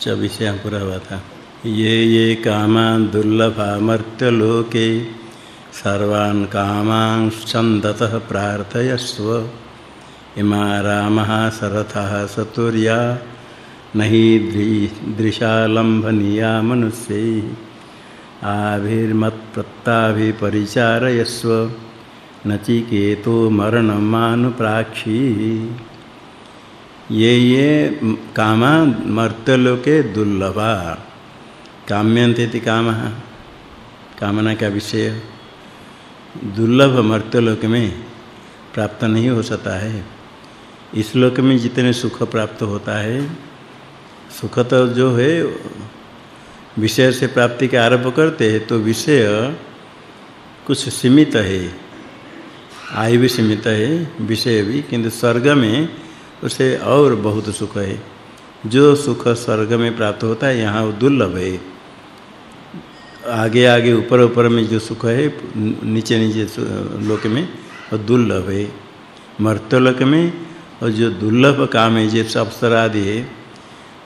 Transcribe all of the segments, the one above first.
चौबीस पूरा हुआ था ये ये कामान दुर्लभा मर्त्यलोके सर्वान् कामांश्चन्दतः प्रार्थयस्व। इमा रामः सरथः सतुर्या न हि दृशालम्भनीया मनुष्यैः आभिर्मत्प्रत्ताभिपरिचारयस्व नचिकेतो मरणमानुप्राक्षी। ये ये कामा मर्त्यलोके दुर्लभा। काम्यन्ते कामः। कामना का विषय। दुर्लभ मर्त्यलोक में प्राप्त नहीं हो सकता है। इस लोक में जितने सुख प्राप्त होता है, सुख तो जो है, विषय से प्राप्ति के आरंभ करते हैं तो विषय कुछ सीमित है। आयु भी सीमित है, विषय भी, किंतु स्वर्ग में उसे और बहुत सुख है। जो सुख स्वर्ग में प्राप्त होता है, यहाँ दुर्लभ है। आगे आगे, ऊपर ऊपर में जो सुख है, नीचे नीचे लोक में, वो दुर्लभ है। मर्त्यलोक में और जो दुर्लभ काम है जैसे अप्सर आदि है,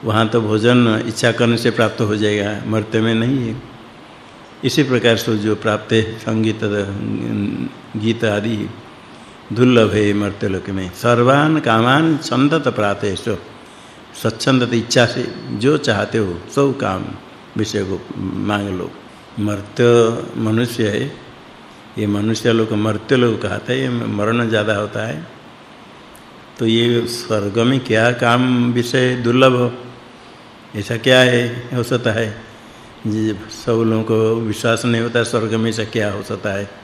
वहाँ तो भोजन इच्छा करने से प्राप्त हो जाएगा, मर्त्य में नहीं है। इसी प्रकार से जो प्राप्त है, संगीत, गीत आदि दुर्लभ है मर्त्यलोक में सर्वान कामान छंदत प्राते सो। स्वच्छंदत इच्छा से जो चाहते हो, सब काम विषय को मांग लो। मर्त्य मनुष्य है। ये मनुष्य लोग मर्त्य लोग कहते हैं मरण ज़्यादा होता है। तो ये स्वर्ग में क्या काम विषय दुर्लभ ऐसा क्या है? हो सकता है। जी सब लोगों को विश्वास नहीं होता, स्वर्ग में ऐसा क्या हो सकता है?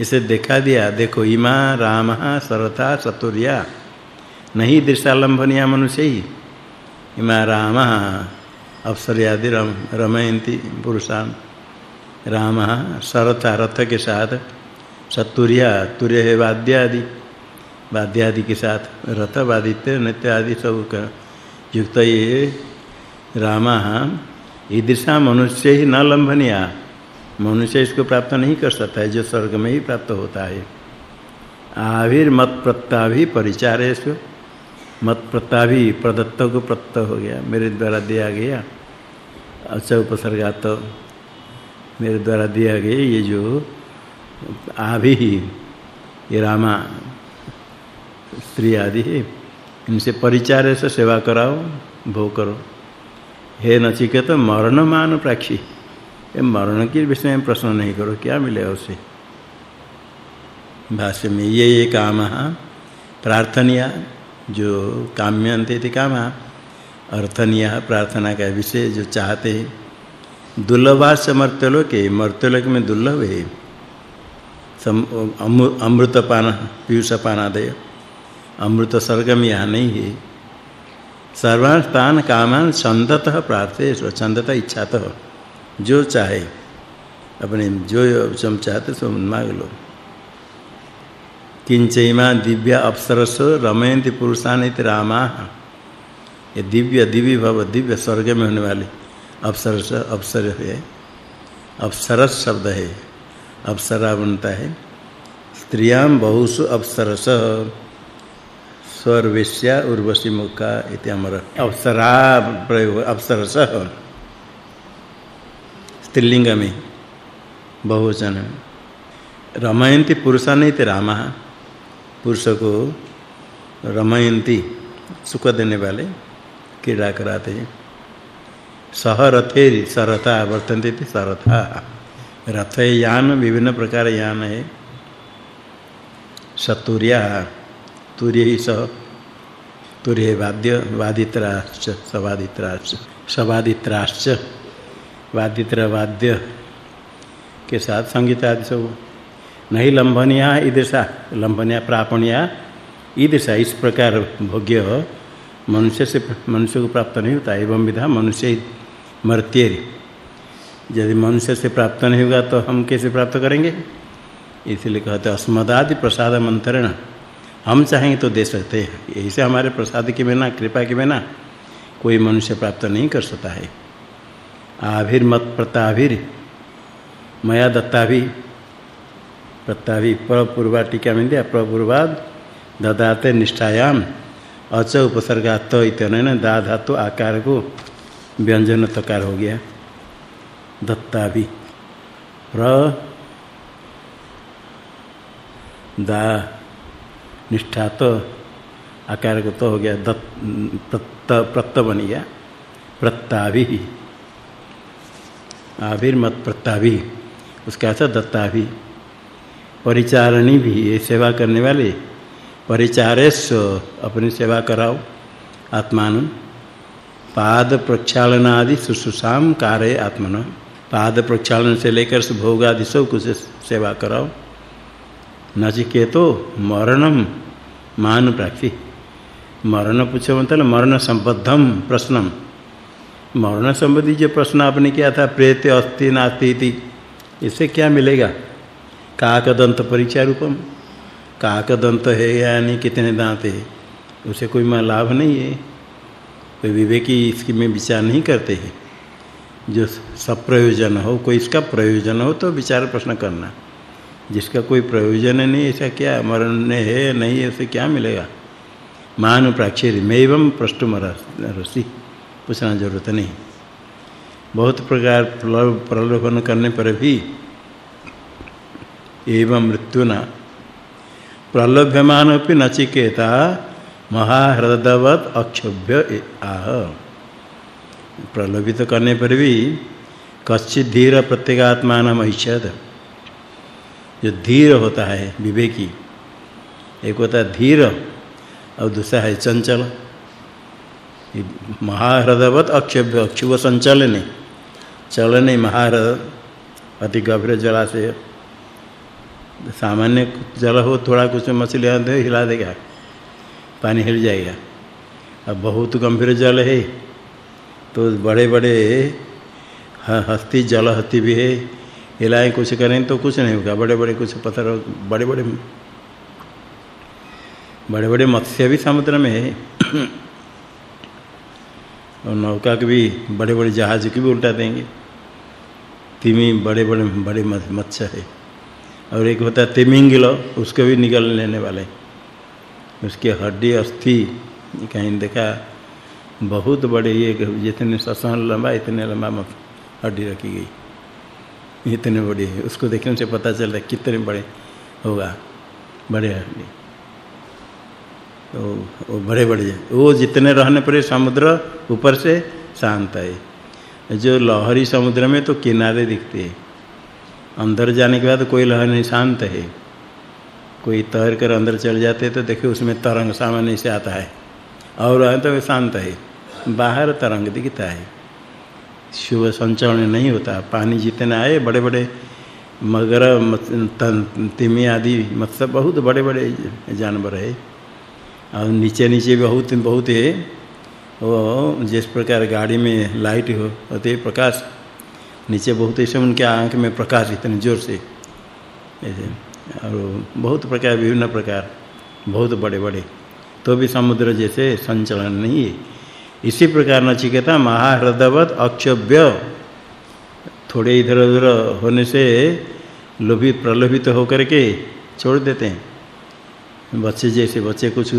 इसे देखा दिया, देखो, इमा, राम सरथा सतुर्या। नहीं दृश्यालंबनिया मनुष्य ही। इमा, राम, अप्सर्यादि रम, रमयंती पुरुषान। राम सरथा रथ के साथ। सतुर्या, तुर्य है वाद्य आदि वाद्य आदि के साथ रथ, वादित्य, नित्य आदि सब का युक्त ये राम, ईदृशा मनुष्य ही न लंभनिया मनुष्य इसको प्राप्त नहीं कर सकता है, जो स्वर्ग में ही प्राप्त होता है। आविर मत प्रत्याभि परिचारेश मत प्रत्याभि प्रदत्त को प्रत्त हो गया, मेरे द्वारा दिया गया। अच्छा उपसर्गा तो मेरे द्वारा दिया गया ये जो आभि, ये रामा, स्त्री आदि है, इनसे परिचार से सेवा कराओ, भोग करो। हे नचिकेत मरण मान प्राक्षी। मरण के विषय में प्रश्न नहीं करो, क्या मिलेगा उसे? भाष्य में ये ये काम प्रार्थनिया, जो काम्यन्ते थे काम, अर्थनिया प्रार्थना का विषय जो चाहते हैं। दुर्लभास्य मर्त्यलोक के मर्त्यलोक में दुर्लभ है। अमृतपान, पीयूषपानादय, अमृत स्वर्ग में यहाँ नहीं है। सर्वान स्थान कामान छंदतः प्रार्थे छंदतः इच्छातः। जो चाहे, अपने जो तुम चाहते सो मांग लो। किंचैमा दिव्य अप्सरस रमयंती पुरुषानित रामा। ये दिव्य दिव्य भव, दिव्य स्वर्ग में होने वाले अप्सरस, अप्सर है। अप्सरस शब्द है। अप्सरा बनता है। स्त्रियाँ बहुषु अप्सरस। स्वर्वेश्या उर्वशी मुखा इति अमर। अप्सरा प्रयोग, अप्सरस। स्त्रीलिंग में बहुवचन रमयंती पुरुषानित रामा। पुरुष को रमयंती सुख देने वाले क्रीड़ा कराते। हैं सह रथे सरथा वर्तन्ते थे सरथा। रथ यान विभिन्न प्रकार यान है। सतुर्या तुर्य ही सह। तुर्य वाद्य, वादित्राश्च, सवादित्राश्च सवादित्राश्च। वादित्र वाद्य के साथ संगीत आदि सब नहीं लंबनिया ईदृशा लंबनिया प्रापणिया ईदृशा इस प्रकार भोग्य मनुष्य से मनुष्य को प्राप्त नहीं होता। एवं विधा मनुष्य मर्त्य यदि मनुष्य से प्राप्त नहीं होगा तो हम कैसे प्राप्त करेंगे? इसलिए कहते अस्मदादि प्रसाद मंत्रण हम चाहेंगे तो दे सकते हैं। ऐसे हमारे प्रसाद के बिना, कृपा के बिना कोई मनुष्य प्राप्त नहीं कर सकता है। आभिर मत प्रताभिर, मया दत्ताभि। प्रत्याभि प्रपूर्वा टीका में दिया प्रपूर्वाद ददाते निष्ठायाम, अच उपसर्गात इतने दा धातु आकार को व्यंजन तकार हो गया। दत्ता भी प्र, दा निष्ठा तो आकार को तो हो गया, दत्त, प्रत्त बन गया। प्रत्ताभि। आविर्मत प्रत्ताभि उसका अर्थ दत्ताभि परिचारणी भी, ये सेवा करने वाले। परिचारेश अपनी सेवा कराओ। आत्मान। पाद प्रक्षालन आदि शुश्रूषाम कार्य आत्मन। पाद प्रक्षालन से लेकर भोग आदि सब कुछ सेवा कराओ। नचिकेतो मरणम मान प्राप्ति मरण पूछो मतलब मरण संबद्धम प्रश्नम। मरण संबंधी जो प्रश्न आपने किया था प्रेत अस्ति, नास्ति इति इससे क्या मिलेगा? काक दंत परीक्षा रूपम। काक दंत है यानी कितने दांत है? उसे कोई लाभ नहीं है। कोई विवेकी इसकी में विचार नहीं करते हैं। जो सब प्रयोजन हो, कोई इसका प्रयोजन हो तो विचार प्रश्न करना। जिसका कोई प्रयोजन नहीं, ऐसा क्या मरण है, नहीं उसे क्या मिलेगा? मान प्राक्षर मेवम प्रष्टुम रसी। पूछना ज़रूरत नहीं। बहुत प्रकार प्रलोभन करने पर भी एवं मृत्युना। प्रलोभ्यमान अपि नचिकेता महाहृदवत अक्षोभ्य आह। प्रलोभित करने पर भी कश्चित धीर प्रत्येगात्मान ऐच्छद जो धीर होता है विवेकी, एक होता है धीर, और दूसरा है चंचल। महाहृदवत अक्षभ्य अक्षुव संचलने, चलने महाहृद अति गभीर जलाशय। सामान्य जल हो, थोड़ा कुछ मछली दे हिला देगा, पानी हिल जाएगा। अब बहुत गंभीर जल है तो बड़े बड़े हस्ती, जल हस्ती भी है, हिलाएँ कुछ करें तो कुछ नहीं होगा। बड़े बड़े कुछ पत्थर बड़े बड़े बड़े बड़े मत्स्य भी समुद्र में है। और नौका के भी बड़े बड़े जहाज़ की भी उल्टा देंगे। तिमी बड़े बड़े मत्स्य है। और एक होता है तिमिंगल, उसको भी निकल लेने वाले। उसके हड्डी अस्थि कहीं देखा, बहुत बड़े, ये जितने ससन लंबा, इतने लंबा हड्डी रखी गई। इतने बड़े, उसको देखने से पता चलता है कितने बड़े होगा, बड़े हड्डी। वो बड़े बड़े वो जितने रहने पर समुद्र ऊपर से शांत है। जो लहरी समुद्र में तो किनारे दिखते हैं। अंदर जाने के बाद कोई लहर नहीं, शांत है। कोई तैर कर अंदर चल जाते तो देखो उसमें तरंग सामान्य से आता है। और है तो शांत है। बाहर तरंग दिखता है। शुभ संचरण नहीं होता। पानी जितने आए बड़े-बड़े मगर तिमी आदि मतलब बहुत बड़े-बड़े जानवर है। और नीचे नीचे बहुत बहुत है। वो जिस प्रकार गाड़ी में लाइट हो होते प्रकाश। नीचे बहुत ऐसे उनके आँख में प्रकाश इतने ज़ोर से। ऐसे। और बहुत प्रकार, विभिन्न प्रकार, बहुत बड़े-बड़े। तो भी समुद्र जैसे संचलन नहीं है। इसी प्रकार न नचिकेता महाहृदवत अक्षव्य थोड़े इधर-उधर होने से लोभित प्रलोभित होकर के छोड़ देते हैं। बच्चे जैसे बच्चे कुछ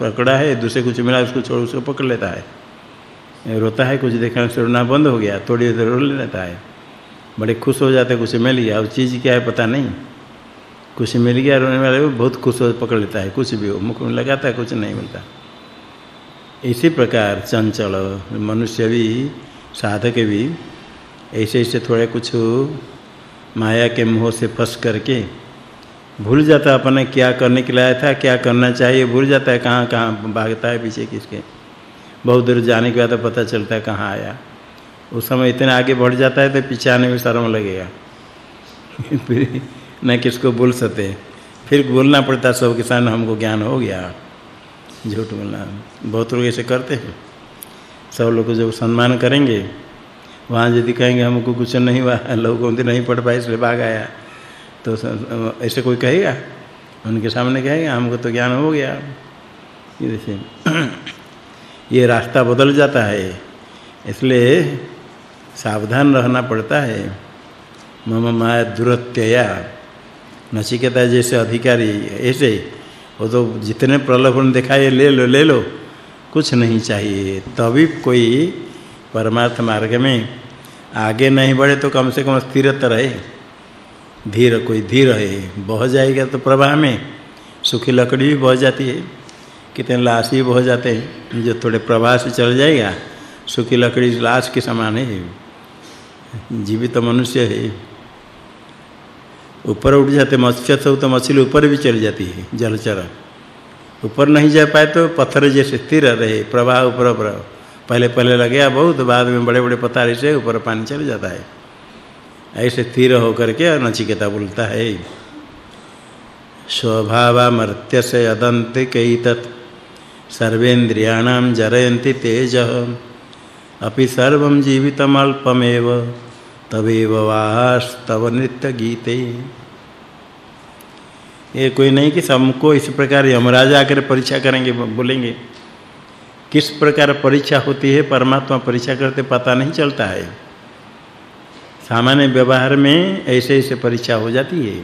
पकड़ा है, दूसरे कुछ मिला, उसको छोड़, उसको पकड़ लेता है। रोता है, कुछ देखना रोना बंद हो गया, थोड़ी देर रो लेता है। बड़े खुश हो जाते, कुछ मिल गया और चीज़ क्या है पता नहीं। कुछ मिल गया, रोने वाले वो बहुत खुश हो, पकड़ लेता है, कुछ भी हो, मुख में लगाता है कुछ नहीं मिलता। इसी प्रकार चंचल, मनुष्य भी, साधक भी ऐसे ऐसे थोड़े कुछ माया के मोह से फंस करके भूल जाता है अपने क्या करने के लिए आया था, क्या करना चाहिए, भूल जाता है कहाँ कहाँ भागता है, पीछे किसके। बहुत दूर जाने के बाद पता चलता है कहाँ आया। उस समय इतने आगे बढ़ जाता है तो पीछे आने में शर्म लगेगा। फिर न किसको बोल सकते फिर बोलना पड़ता, सब के सामने हमको ज्ञान हो गया। झूठ बोलना। बहुत लोग ऐसे करते हैं। सब लोग जब सम्मान करेंगे, वहाँ यदि कहेंगे हमको कुछ नहीं हुआ, लोगों ने नहीं पढ़ पाए इसलिए भाग आया। तो ऐसे कोई कहेगा? उनके सामने कहेगा, हमको तो ज्ञान हो गया। ये ये रास्ता बदल जाता है, इसलिए सावधान रहना पड़ता है। मम माया दुरत्यया। नचिकेता जैसे अधिकारी, ऐसे, वो तो जितने प्रलोभन दिखाए, ले लो ले लो, कुछ नहीं चाहिए। तभी कोई परमार्थ मार्ग में आगे नहीं बढ़े तो कम से कम स्थिर तो रहे। धीर, कोई धीर है, बह जाएगा तो प्रवाह में। सूखी लकड़ी भी बह जाती है। कितने लाश भी बह जाते हैं, जो थोड़े प्रवाह से चल जाएगा, सूखी लकड़ी लाश के समान है। जीवित तो मनुष्य है। ऊपर उठ जाते, मत्स्य सब तो मछली ऊपर भी चली जाती है, जलचर। ऊपर नहीं जा पाए तो पत्थर जैसे स्थिर रहे, प्रवाह ऊपर ऊपर। पहले पहले लगेगा बहुत बाद में बड़े-बड़े पत्थर से ऊपर पानी चल जाता है। ऐसे स्थिर होकर के नचिकेता बोलता है। स्वभावमर्त्य से अदंत कैतत्। सर्वेन्द्रियाणां जरयन्ति तेज। अपि सर्वं जीवितमल्पमेव। तवेव वास्तव नित्य गीते ये कोई नहीं कि सबको इस प्रकार यमराज आकर परीक्षा करेंगे, बोलेंगे। किस प्रकार परीक्षा होती है, परमात्मा परीक्षा करते पता नहीं चलता है। सामान्य व्यवहार में ऐसे ऐसे परीक्षा हो जाती है।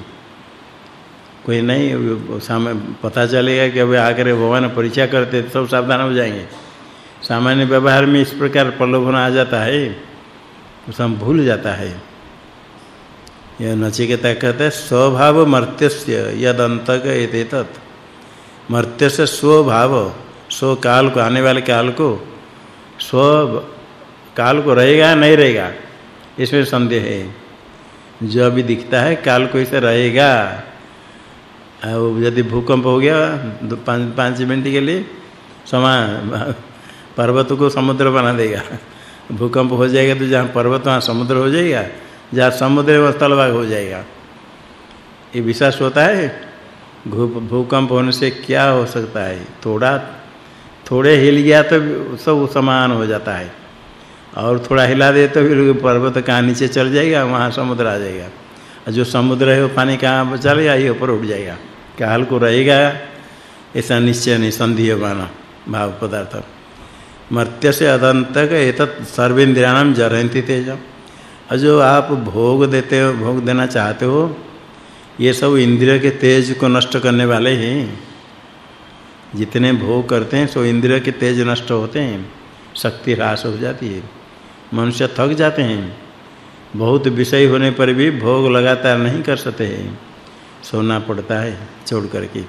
कोई नहीं सामने पता चलेगा कि अब आकर भगवान परीक्षा करते सब सावधान हो जाएँगे। सामान्य व्यवहार में इस प्रकार प्रलोभन आ जाता है तो सब भूल जाता है। यह नचिकेता कहता है, स्वभाव मर्त्यस्य यद अंतक एतेतत् मर्त्यस्य स्वभाव स्व काल को, आने वाले काल को, स्व काल को रहेगा, नहीं रहेगा। इसमें संदेह है। जो अभी दिखता है, काल को इसे रहेगा। और यदि भूकंप हो गया पाँच पाँच मिनट के लिए समा पर्वत को समुद्र बना देगा। भूकंप हो जाएगा तो जहाँ पर्वत, वहाँ समुद्र हो जाएगा। जहाँ समुद्र में स्थलभाग हो जाएगा। ये विश्वास होता है भूकंप होने से क्या हो सकता है? थोड़ा, थोड़े हिल गया तो सब समान हो जाता है। और थोड़ा हिला दे तो फिर पर्वत कहाँ नीचे चल जाएगा, वहाँ समुद्र आ जाएगा। जो समुद्र है वो पानी कहाँ चलेगा ये ऊपर उठ जाएगा। काल को रहेगा? ऐसा निश्चय नहीं संधीय माना भाव पदार्थ। मर्त्य से अदंतक एतत् सर्वेन्द्रियाणाम जरयन्ति तेजम। और जो आप भोग देते हो, भोग देना चाहते हो, ये सब इंद्रिय के तेज को नष्ट करने वाले हैं। जितने भोग करते हैं, सो इंद्रिय के तेज नष्ट होते हैं। शक्ति ह्रास हो जाती है। मनुष्य थक जाते हैं। बहुत विषय होने पर भी भोग लगातार नहीं कर सकते। हैं सोना पड़ता है छोड़ करके।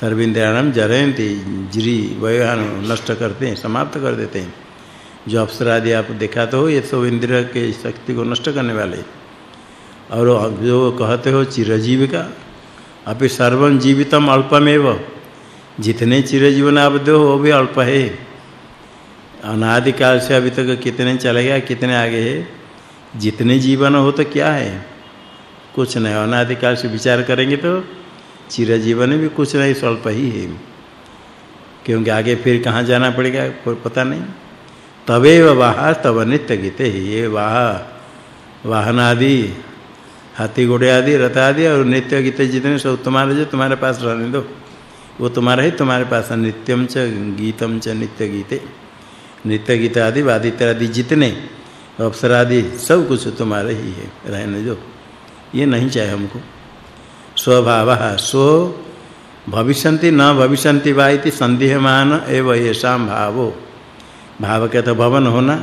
सर्विंद्रियाणम जरयंती जरी वयन नष्ट करते हैं, समाप्त कर देते हैं। जो अप्सरा आदि आप देखा तो हो, ये सब इंद्रिय के शक्ति को नष्ट करने वाले। और जो कहते हो चिरजीव का अभी सर्वम जीवितम अल्पमेव। जितने चिरजीवन आप दो वो भी अल्प है। अनादि काल से अभी तक कितने चले चलेगा कितने आगे है? जितने जीवन हो तो क्या है? कुछ नहीं। अनादि काल से विचार करेंगे तो चिरजीवन भी कुछ नहीं, स्वल्प ही है। क्योंकि आगे फिर कहाँ जाना पड़ेगा पता नहीं। तवेव वाह, तब नित्य गीते ये वाह। वाहन आदि हाथी घोड़े आदि, रथ आदि और नित्य गीते जितने सब तुम्हारे जो तुम्हारे पास रहने दो, वो तुम्हारा ही तुम्हारे पास नित्यम च, गीतम च, नित्य गीते। नित्य गीत आदि वादित्र आदि जितने अवसर आदि, सब कुछ तुम्हारे ही है, रहने दो। ये नहीं चाहिए हमको। स्वभाव स्व, भविष्यन्ति न भविष्यन्ति वा इति संदेहमान एव येषां भावो। भाव का तो भवन होना,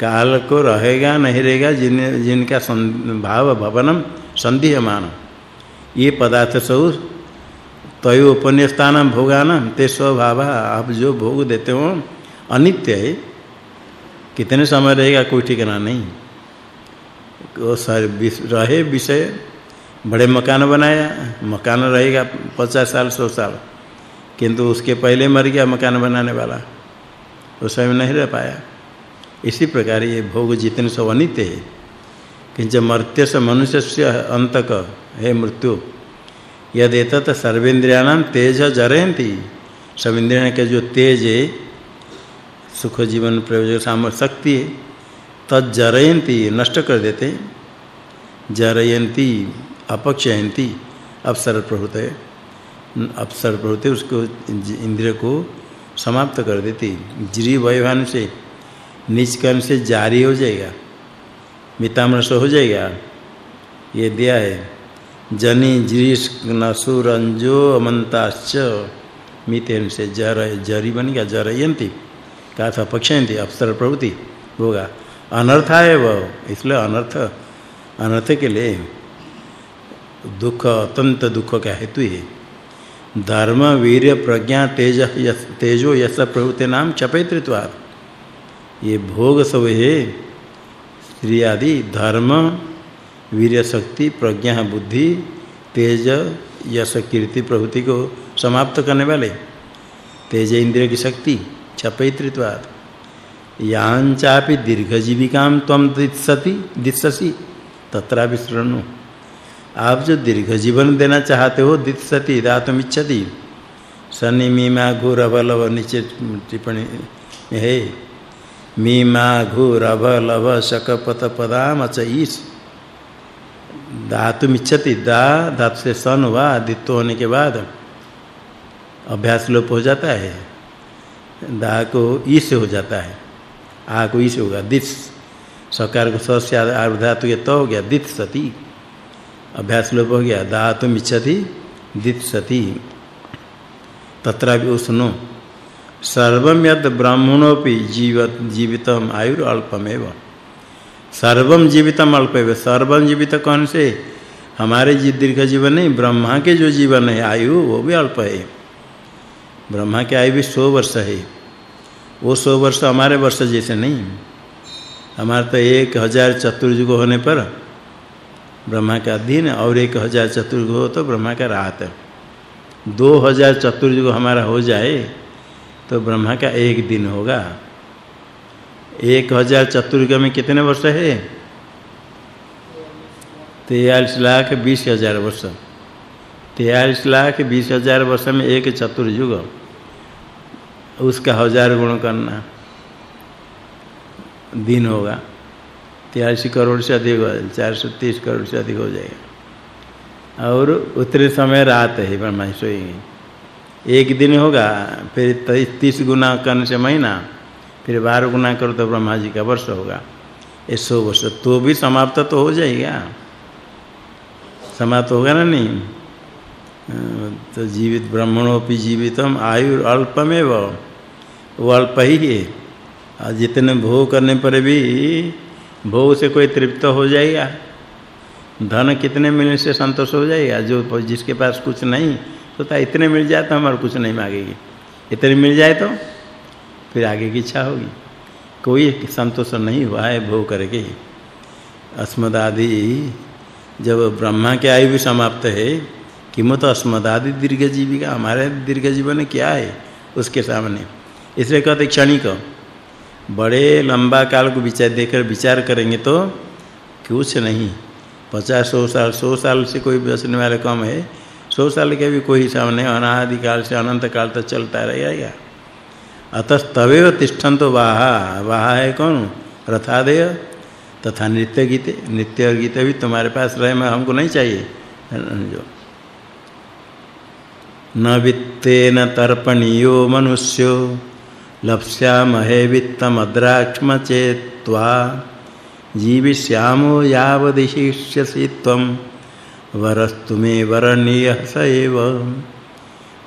काल को रहेगा, नहीं रहेगा, जिन, जिनका भाव भवनम संदेहमान ये पदार्थ सब तय उपन्य स्थान भोगान, ते स्वभाव आप जो भोग देते हो अनित्य है। कितने समय रहेगा कोई ठिकाना नहीं। वो रहे विषय, बड़े मकान बनाया, मकान रहेगा पचास साल, सौ साल। किंतु उसके पहले मर गया मकान बनाने वाला। उस समय नहीं रह पाया। इसी प्रकार ये भोग जितने सब अनित्य है। किंच मर्त्य से मनुष्य से अंतक है मृत्यु, यद एतत सर्वेन्द्रियाणाम तेज जरयन्ति, सब इंद्रियों के जो तेज है सुख जीवन प्रयोजक साम शक्ति है। तद जरयन्ति, नष्ट कर देते जरयन्ति, अपक्षयन्ति अवसर प्रभुत। है अवसर प्रभुत उसको इंद्रिय को समाप्त कर देती ज्री वैभान से नीच कर्म से जारी हो जाएगा। मितामृष हो जाएगा। ये दिया है। जनी ज्रीश नसुरंजो अमंताश्च। मितेन से जर जरी बन गया जरयंती का था पक्षयंती अवसर प्रवृत्ति होगा है वो, इसलिए अनर्थ अनर्थ के लिए दुख, अत्यंत दुख का हेतु है। धर्म वीर प्रज्ञा, तेज तेजो, यस, प्रभुते नाम चपैत्रित्वात् ये भोग सब है। स्त्री आदि, धर्म वीर शक्ति, प्रज्ञा, बुद्धि, तेज, यश, कीर्ति, प्रभृति को समाप्त करने वाले। तेज इंद्रिय की शक्ति छपैत्रित्वात् यांचापि दीर्घजीविकाम त्वम दित्सति, दित्ससि तत्रा विश्रणु आप जो दीर्घ जीवन देना चाहते हो, दित्सति दातुम इच्छति शनि मीमा घोर अवलव नीचे टिप्पणी है। मीमा घोर अवलव शकपत पदाम च ईश। धातु मिच्छति दा धातु से सन हुआ दित्व होने के बाद अभ्यास लोप हो जाता है। दा को ई से हो जाता है। आ को ई से होगा, दिस। सकार को स से धातु के तो हो गया, दित सती। अभ्यास लोप हो गया धातु मिच्छति, दित सती। तत्र भी उसनो सर्वम यद ब्राह्मणोपि जीवत जीवितम आयुर अल्पमेव। सर्वम जीवितम अल्पमेव सर्वम जीवित कौन से? हमारे जी दीर्घ जीवन नहीं, ब्रह्मा के जो जीवन है, आयु वो भी अल्प है। ब्रह्मा की आयु भी 100 वर्ष है। वो 100 वर्ष हमारे वर्ष जैसे नहीं हमारे तो एक हज़ार चतुर्युग होने पर ब्रह्मा का दिन और एक हज़ार चतुर्युग हो तो ब्रह्मा का रात। दो हज़ार चतुर्युग हमारा हो जाए तो ब्रह्मा का एक दिन होगा। एक हज़ार चतुर्युग में कितने वर्ष है? तेयालीस लाख बीस हज़ार वर्ष। तेयालीस लाख बीस हज़ार वर्ष में एक चतुर्युग। उसका हज़ार गुण करना। दिन होगा। तिरासी करोड़ से अधिक चार सौ तीस करोड़ से अधिक हो जाएगा। और उतरे समय रात है, ब्रह्मा सोएँगे। एक दिन होगा, फिर तीस गुना करने से महीना, फिर बारह गुना करो तो ब्रह्मा जी का वर्ष होगा। ये सौ वर्ष तो भी समाप्त तो हो जाएगा। समाप्त होगा ना नहीं? तो जीवित ब्राह्मणोपि जीवितम आयु अल्पमेव। वो अल्प ही है। और जितने भोग करने पर भी भोग से कोई तृप्त हो जाएगा। धन कितने मिलने से संतोष हो जाएगा? जो जिसके पास कुछ नहीं तो ता इतने मिल जाए तो हमारे कुछ नहीं मांगेगी। इतने मिल जाए तो फिर आगे की इच्छा होगी। कोई संतोष नहीं हुआ है भोग करके। अस्मदादि, जब ब्रह्मा के आयु भी समाप्त है किमत अस्मदादि दीर्घ जीविका हमारे दीर्घ जीवन क्या है उसके सामने। इसलिए कहते क्षणिक, बड़े लंबा काल को विचार देकर विचार करेंगे तो कुछ नहीं। पचास, सौ साल सौ साल से कोई बचने वाले कम है। सौ साल के भी कोई सामने अनादि काल से अनंत काल तक चलता रहेगा। अतः तवेव तिष्ठन्तो वाहा। वाहा है कौन? रथादेय। तथा नृत्य गीते नृत्य गीते भी तुम्हारे पास रहे, मैं हमको नहीं चाहिए। जो न वित्तेन तर्पणीयो मनुष्यो, लप्स्यामहे वित्तमद्राक्ष्म चेत्वा जीविष्यामो यावदिशिष्यसि त्वं, वरस्तु मे वरणीयः स एव।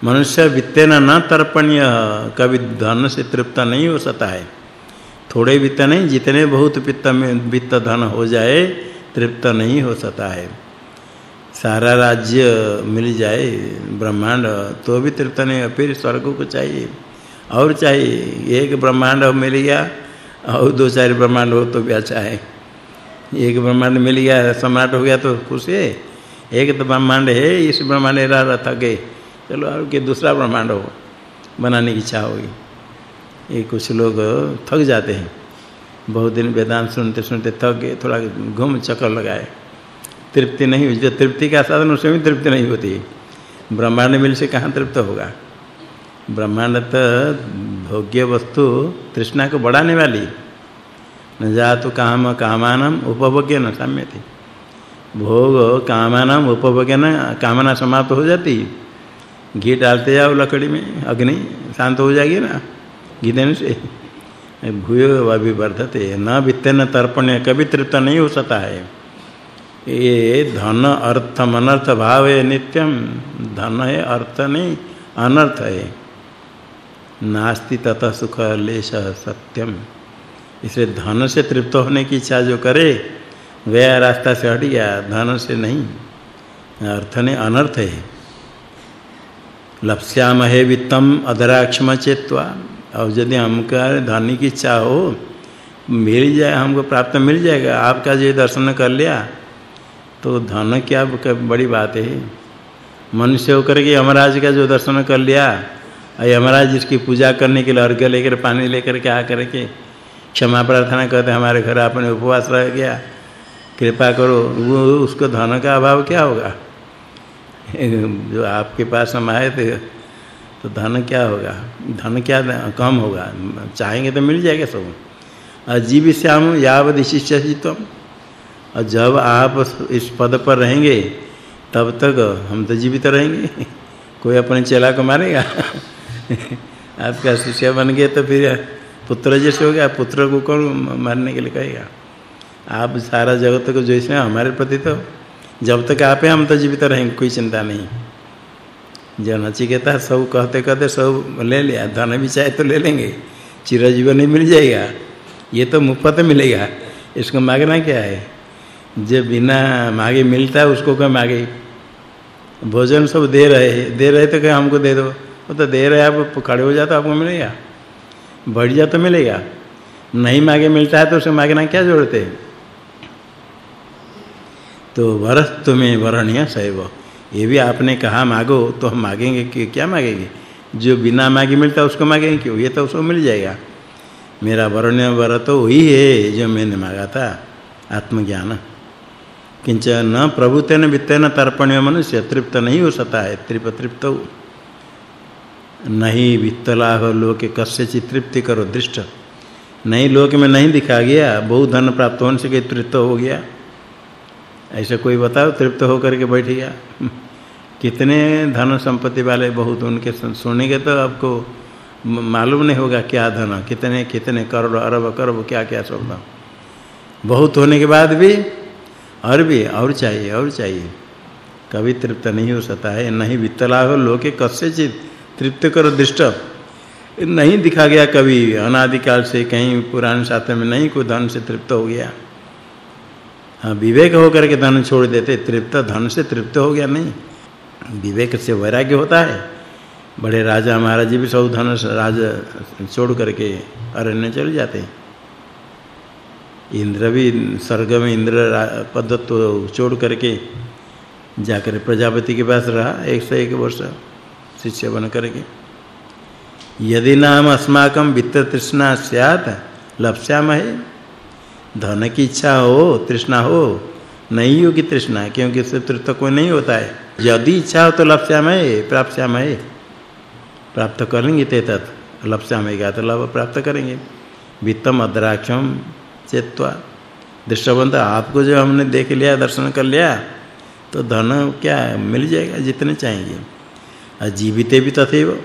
मनुष्य वित्तेन न तर्पणीय, कभी धन से तृप्त नहीं हो सकता है। थोड़े वित्त नहीं, जितने बहुत वित्त में वित्त धन हो जाए, तृप्त नहीं हो सकता है। सारा राज्य मिल जाए, ब्रह्मांड तो भी तृप्त नहीं फिर स्वर्ग को चाहिए। और चाहिए, एक ब्रह्मांड मिल गया, और दो चार ब्रह्मांड हो तो भी अच्छा है। एक ब्रह्मांड मिल गया, सम्राट हो गया तो खुश है। एक तो ब्रह्मांड है, इस ब्रह्मांड रह रहा था के चलो और के दूसरा ब्रह्मांड हो, बनाने की इच्छा होगी। ये कुछ लोग थक जाते हैं। बहुत दिन वेदांत सुनते सुनते थक गए, थोड़ा घूम चक्कर लगाए। तृप्ति नहीं जो तृप्ति का साधन, उसमें भी तृप्ति नहीं होती। ब्रह्मांड मिल से कहाँ तृप्त होगा? ब्रह्मांड तो भोग्य वस्तु तृष्णा को बढ़ाने वाली। न जातु काम कामानम उपभोग्य न साम्यति। भोग कामानम उपभोग्य न, कामना समाप्त हो जाती। घी डालते जाओ लकड़ी में, अग्नि शांत हो जाएगी ना घी देने से। भूयो अभिवर्धते, न वित्तेन तर्पण कभी तृप्त नहीं हो सकता है। ये धन अर्थ अनर्थ भाव है नित्यम। धन है अर्थ नहीं, अनर्थ है। नास्ति ततः सुख लेश सत्यम। इसलिए धन से तृप्त होने की इच्छा जो करे गया रास्ता से हट गया, धन से नहीं। अर्थ ने अनर्थ है। लप्स्यामहे वित्तम अधराक्षम चेत्वा। और यदि हमका धन की इच्छा हो, मिल जाए, हमको प्राप्त मिल जाएगा। आपका जो दर्शन कर लिया तो धन क्या बड़ी बात है। मनुष्य होकर के यमराज का जो दर्शन कर लिया, और यमराज जिसकी पूजा करने के लिए अर्घ्य लेकर, पानी लेकर के आ करके क्षमा प्रार्थना करते, हमारे घर आपने उपवास रह गया। कृपा करो, वो उसको धन का अभाव क्या होगा? जो आपके पास हम आए थे तो धन क्या होगा? धन क्या कम होगा? चाहेंगे तो मिल जाएगा सब। अजीव श्याम यावद शिष्यसी तुम और जब आप इस पद पर रहेंगे, तब तक हम तो जीवित रहेंगे। कोई अपने चेला को मारेगा? आपका शिष्य बन गए तो फिर पुत्र जैसे हो गया। पुत्र को कौन मारने के लिए कहेगा? आप सारा जगत को जैसे हमारे प्रति तो। जब तक आप हैं, हम तो जीवित रहेंगे, कोई चिंता नहीं। जो नचिकेता सब कहते कहते सब ले लिया, धन भी चाहे तो ले लेंगे, चिरजीवन ही मिल जाएगा। ये तो मुफ़्त मिलेगा। इसको मांगना क्या है? जो बिना मांगे मिलता है, उसको क्या मांगे भोजन सब दे रहे दे रहे तो क्या हमको दे दो? वो तो दे रहे आप खड़े हो जाते आपको मिलेगा। बढ़ जा तो मिलेगा। नहीं मांगे मिलता है तो उसे मांगना क्या ज़रूरत है? तो वरस तुम्हें वरणीय सैव ये भी आपने कहा मांगो तो हम मांगेंगे कि क्या मांगेंगे? जो बिना मांगे मिलता उसको मांगेंगे क्यों? ये तो उसको मिल जाएगा। मेरा वरणीय वर तो वही है जो मैंने मांगा था, आत्मज्ञान। किंच न प्रभुतेन वित्तेन तर्पण्य मनुष्य तृप्त नहीं हो सकता है तृप्त तृप्त नहीं वित्तलाभ लोके कस्य तृप्ति करो दृष्ट। नहीं लोक में नहीं दिखा गया बहुत धन प्राप्त होने से तृप्त हो गया। ऐसा कोई बताओ, तृप्त होकर के बैठ गया। कितने धन संपत्ति वाले बहुत उनके सुनेंगे तो आपको मालूम नहीं होगा क्या धन, कितने कितने करोड़, अरब, करोड़ क्या क्या सब। बहुत होने के बाद भी और भी, और चाहिए और चाहिए। कभी तृप्त नहीं हो सकता है, नहीं वित्तलाभ लोके कस्य चित? तृप्त करो दृष्ट। नहीं दिखा गया कभी, अनादिकाल से कहीं पुराने शास्त्र में नहीं कोई धन से तृप्त हो गया। हाँ विवेक होकर के धन छोड़ देते, तृप्त धन से तृप्त हो गया नहीं। विवेक से वैराग्य होता है। बड़े राजा महाराज भी सब धन राज छोड़ करके अरण्य चले जाते। हैं इंद्र भी स्वर्ग में इंद्र पदत्व छोड़ करके जाकर प्रजापति के पास रहा, एक से एक वर्ष शिष्य बन करके। यदि नाम अस्माकं वित्त तृष्णा स्यात्, लप्स्यामहे। धन की इच्छा हो, तृष्णा हो, नहीं होगी तृष्णा, क्योंकि इससे तृप्त कोई नहीं होता है। यदि इच्छा हो तो लप्स्यामहे, प्राप्स्यामहे। प्राप्त करेंगे ते तत्, लप्स्यामहे का तो लाभ प्राप्त करेंगे। वित्तम अद्राक्षम चेत्वा। दृष्टवंत, आपको जो हमने देख लिया, दर्शन कर लिया तो धन क्या मिल जाएगा, जितने चाहेंगे। और जीविते भी तथैव।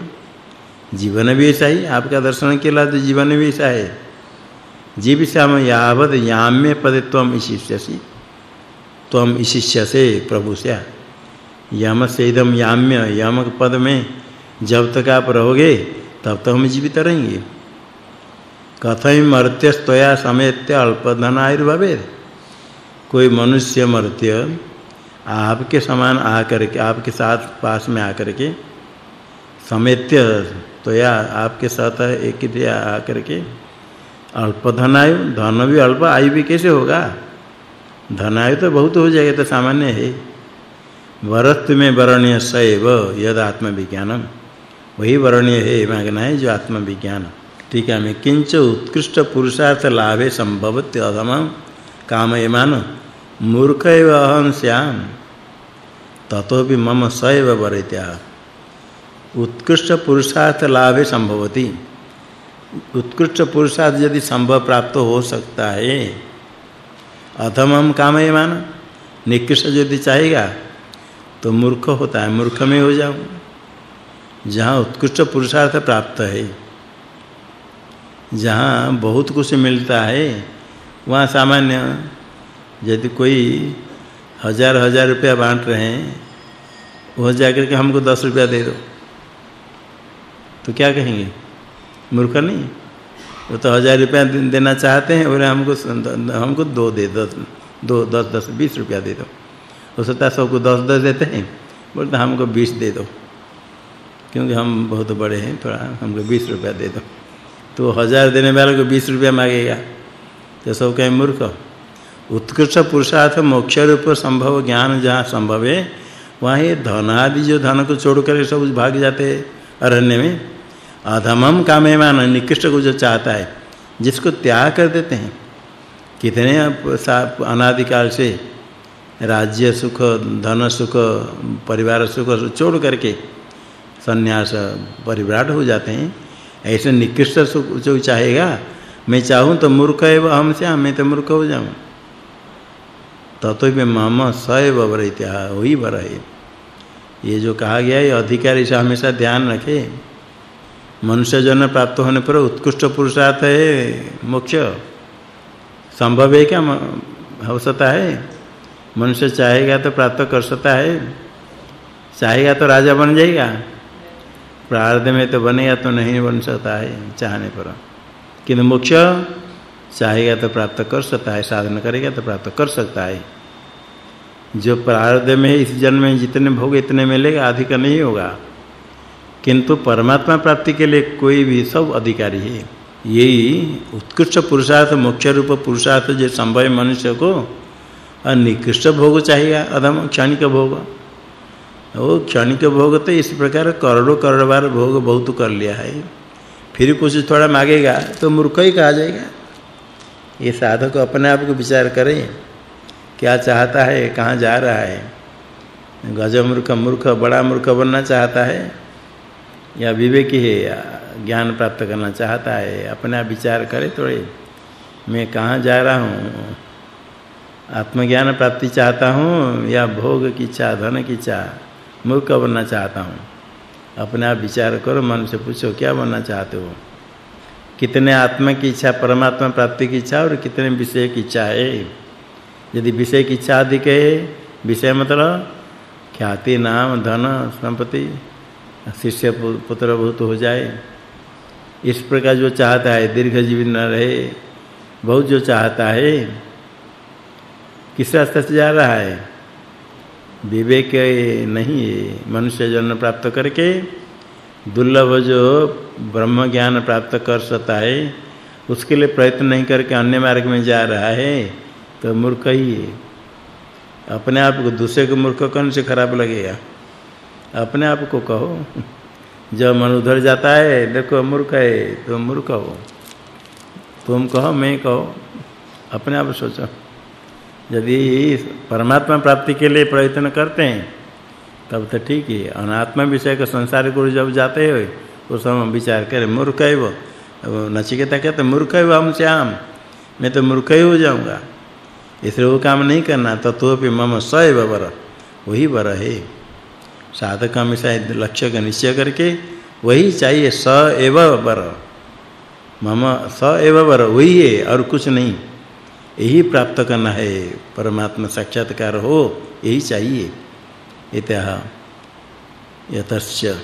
जीवन भी ऐसा ही, आपका दर्शन के लिए तो जीवन भी ऐसा है। जीविष्याम यावद याम्य पदत्वम इशिष्यसि। त्वम इशिष्यसे प्रभु से यम से इदम याम्य यम पद में जब तक आप रहोगे, तब तक हम जीवित रहेंगे। कथम मर्त्यस्तया समेत्य अल्पधनायुर्भवे कोई मनुष्य मर्त्य आपके समान आकर के, आपके साथ पास में आकर के समेत्य तो या आपके साथ एक ही आकर के अल्प धन भी अल्प आयु भी कैसे होगा? धनायु तो बहुत हो जाएगा तो सामान्य है। वरत्व में वरणीय सैव यद आत्मविज्ञानम। वही वरणीय है मांगना है जो आत्मविज्ञान ठीक है मैं किंच उत्कृष्ट पुरुषार्थ लाभे संभवत्य अधम कामयमान मूर्ख एव अहम श्याम ततो भी मम सैव वरित्या। उत्कृष्ट पुरुषार्थ लाभे संभवती। उत्कृष्ट पुरुषार्थ यदि संभव प्राप्त हो सकता है अधमम कामयमान। निकृष्ट यदि चाहेगा तो मूर्ख होता है, मूर्ख में हो जाऊँ। जहाँ उत्कृष्ट पुरुषार्थ प्राप्त है। जहाँ बहुत कुछ मिलता है, वहाँ सामान्य यदि कोई हज़ार हज़ार रुपया बांट रहे हैं, वो जाकर के हमको दस रुपया दे दो। तो क्या कहेंगे? मूर्ख नहीं। वो तो हज़ार रुपया देना चाहते हैं बोले हमको हमको दो दे दो दो, दस दस, बीस रुपया दे दो। हो सकता है सबको दस दस देते हैं, बोलते हमको बीस दे दो। क्योंकि हम बहुत बड़े हैं, थोड़ा हमको बीस रुपया दे दो। तो हज़ार देने वाले को बीस रुपया मांगेगा। तो सब कहीं, मूर्ख, उत्कृष्ट पुरुषार्थ मोक्ष रूप संभव ज्ञान जहाँ संभव है, वहाँ ये धन आदि जो धन को छोड़कर सब भाग जाते अरण्य में। अधमम कामेमान, निकृष्ट को जो चाहता है, जिसको त्याग कर देते हैं। कितने अनादिकाल से राज्य सुख, धन सुख, परिवार सुख छोड़ करके सन्यास, परिव्राट हो जाते हैं। ऐसे निकृष्ट सुख जो चाहेगा, मैं चाहूँ तो मूर्ख है हम से मैं तो मूर्ख हो जाऊँ। ततो भी मम सैव वरित्या वही वर है। ये जो कहा गया है अधिकारी से हमेशा ध्यान रखे। मनुष्य जन्म प्राप्त होने पर उत्कृष्ट पुरुषार्थ है, मोक्ष। संभव है क्या? हो सकता है? मनुष्य चाहेगा तो प्राप्त कर सकता है। चाहेगा तो राजा बन जाएगा। प्रारब्ध में तो बनेगा तो नहीं बन सकता है चाहने पर। किंतु मोक्ष चाहेगा तो प्राप्त कर सकता है साधन करेगा तो प्राप्त कर सकता है जो प्रारब्ध में इस जन्म में जितने भोग इतने मिलेगा, अधिक नहीं होगा। किंतु परमात्मा प्राप्ति के लिए कोई भी सब अधिकारी है। यही उत्कृष्ट पुरुषार्थ, मोक्ष रूप पुरुषार्थ, जो संभव मनुष्य को, और निकृष्ट भोग चाहिए, अधम क्षणिक भोग। वो क्षणिक भोग तो इस प्रकार करोड़ों करोड़ बार भोग बहुत कर लिया है। फिर कुछ थोड़ा मांगेगा तो मूर्ख ही कहा जाएगा। ये साधक अपने आप को विचार करें, क्या चाहता है, कहाँ जा रहा है। गज मूर्ख मूर्ख, बड़ा मूर्ख बनना चाहता है, या विवेकी है, या ज्ञान प्राप्त करना चाहता है। अपने आप विचार करे थोड़े, मैं कहाँ जा रहा हूँ। आत्मज्ञान प्राप्ति चाहता हूँ, या भोग की इच्छा, धन की इच्छा। मूर्ख बनना चाहता हूँ। अपने आप विचार करो, मन से पूछो, क्या बनना चाहते हो? कितने आत्मा की इच्छा, परमात्मा प्राप्ति की इच्छा और कितने विषय की इच्छा है? यदि विषय की इच्छा अधिक है, विषय मतलब ख्याति, नाम, धन, संपत्ति, शिष्य, पुत्र बहुत हो जाए। इस प्रकार जो चाहता है दीर्घ जीवन न रहे, बहुत जो चाहता है, किस रास्ते से जा रहा है? विवेक नहीं है मनुष्य जन्म प्राप्त करके दुर्लभ जो ब्रह्म ज्ञान प्राप्त कर सकता है, उसके लिए प्रयत्न नहीं करके अन्य मार्ग में जा रहा है तो मूर्ख ही है। अपने आप को दूसरे को मूर्ख कौन से खराब लगेगा? अपने आप को कहो। जब मन उधर जाता है, देखो मूर्ख है तो मूर्ख हो। तुम कहो, मैं कहो। अपने आप सोचो। यदि परमात्मा प्राप्ति के लिए प्रयत्न करते हैं, तब तो ठीक है अनात्मा विषय का संसार गुरु जब जाते हो उस समय विचार करें, मूर्ख है वो। नचिकेता कहते, मूर्ख है हम श्याम मैं तो मूर्ख ही हो जाऊँगा। इसलिए वो काम नहीं करना तो तो भी मम सैव वर। वही वर है। साधक हमेशा लक्ष्य का निश्चय करके, वही चाहिए स एव वर। मम स एव वर, वही है और कुछ नहीं। यही प्राप्त करना है। परमात्मा साक्षात्कार हो, यही चाहिए। इतः यतस्य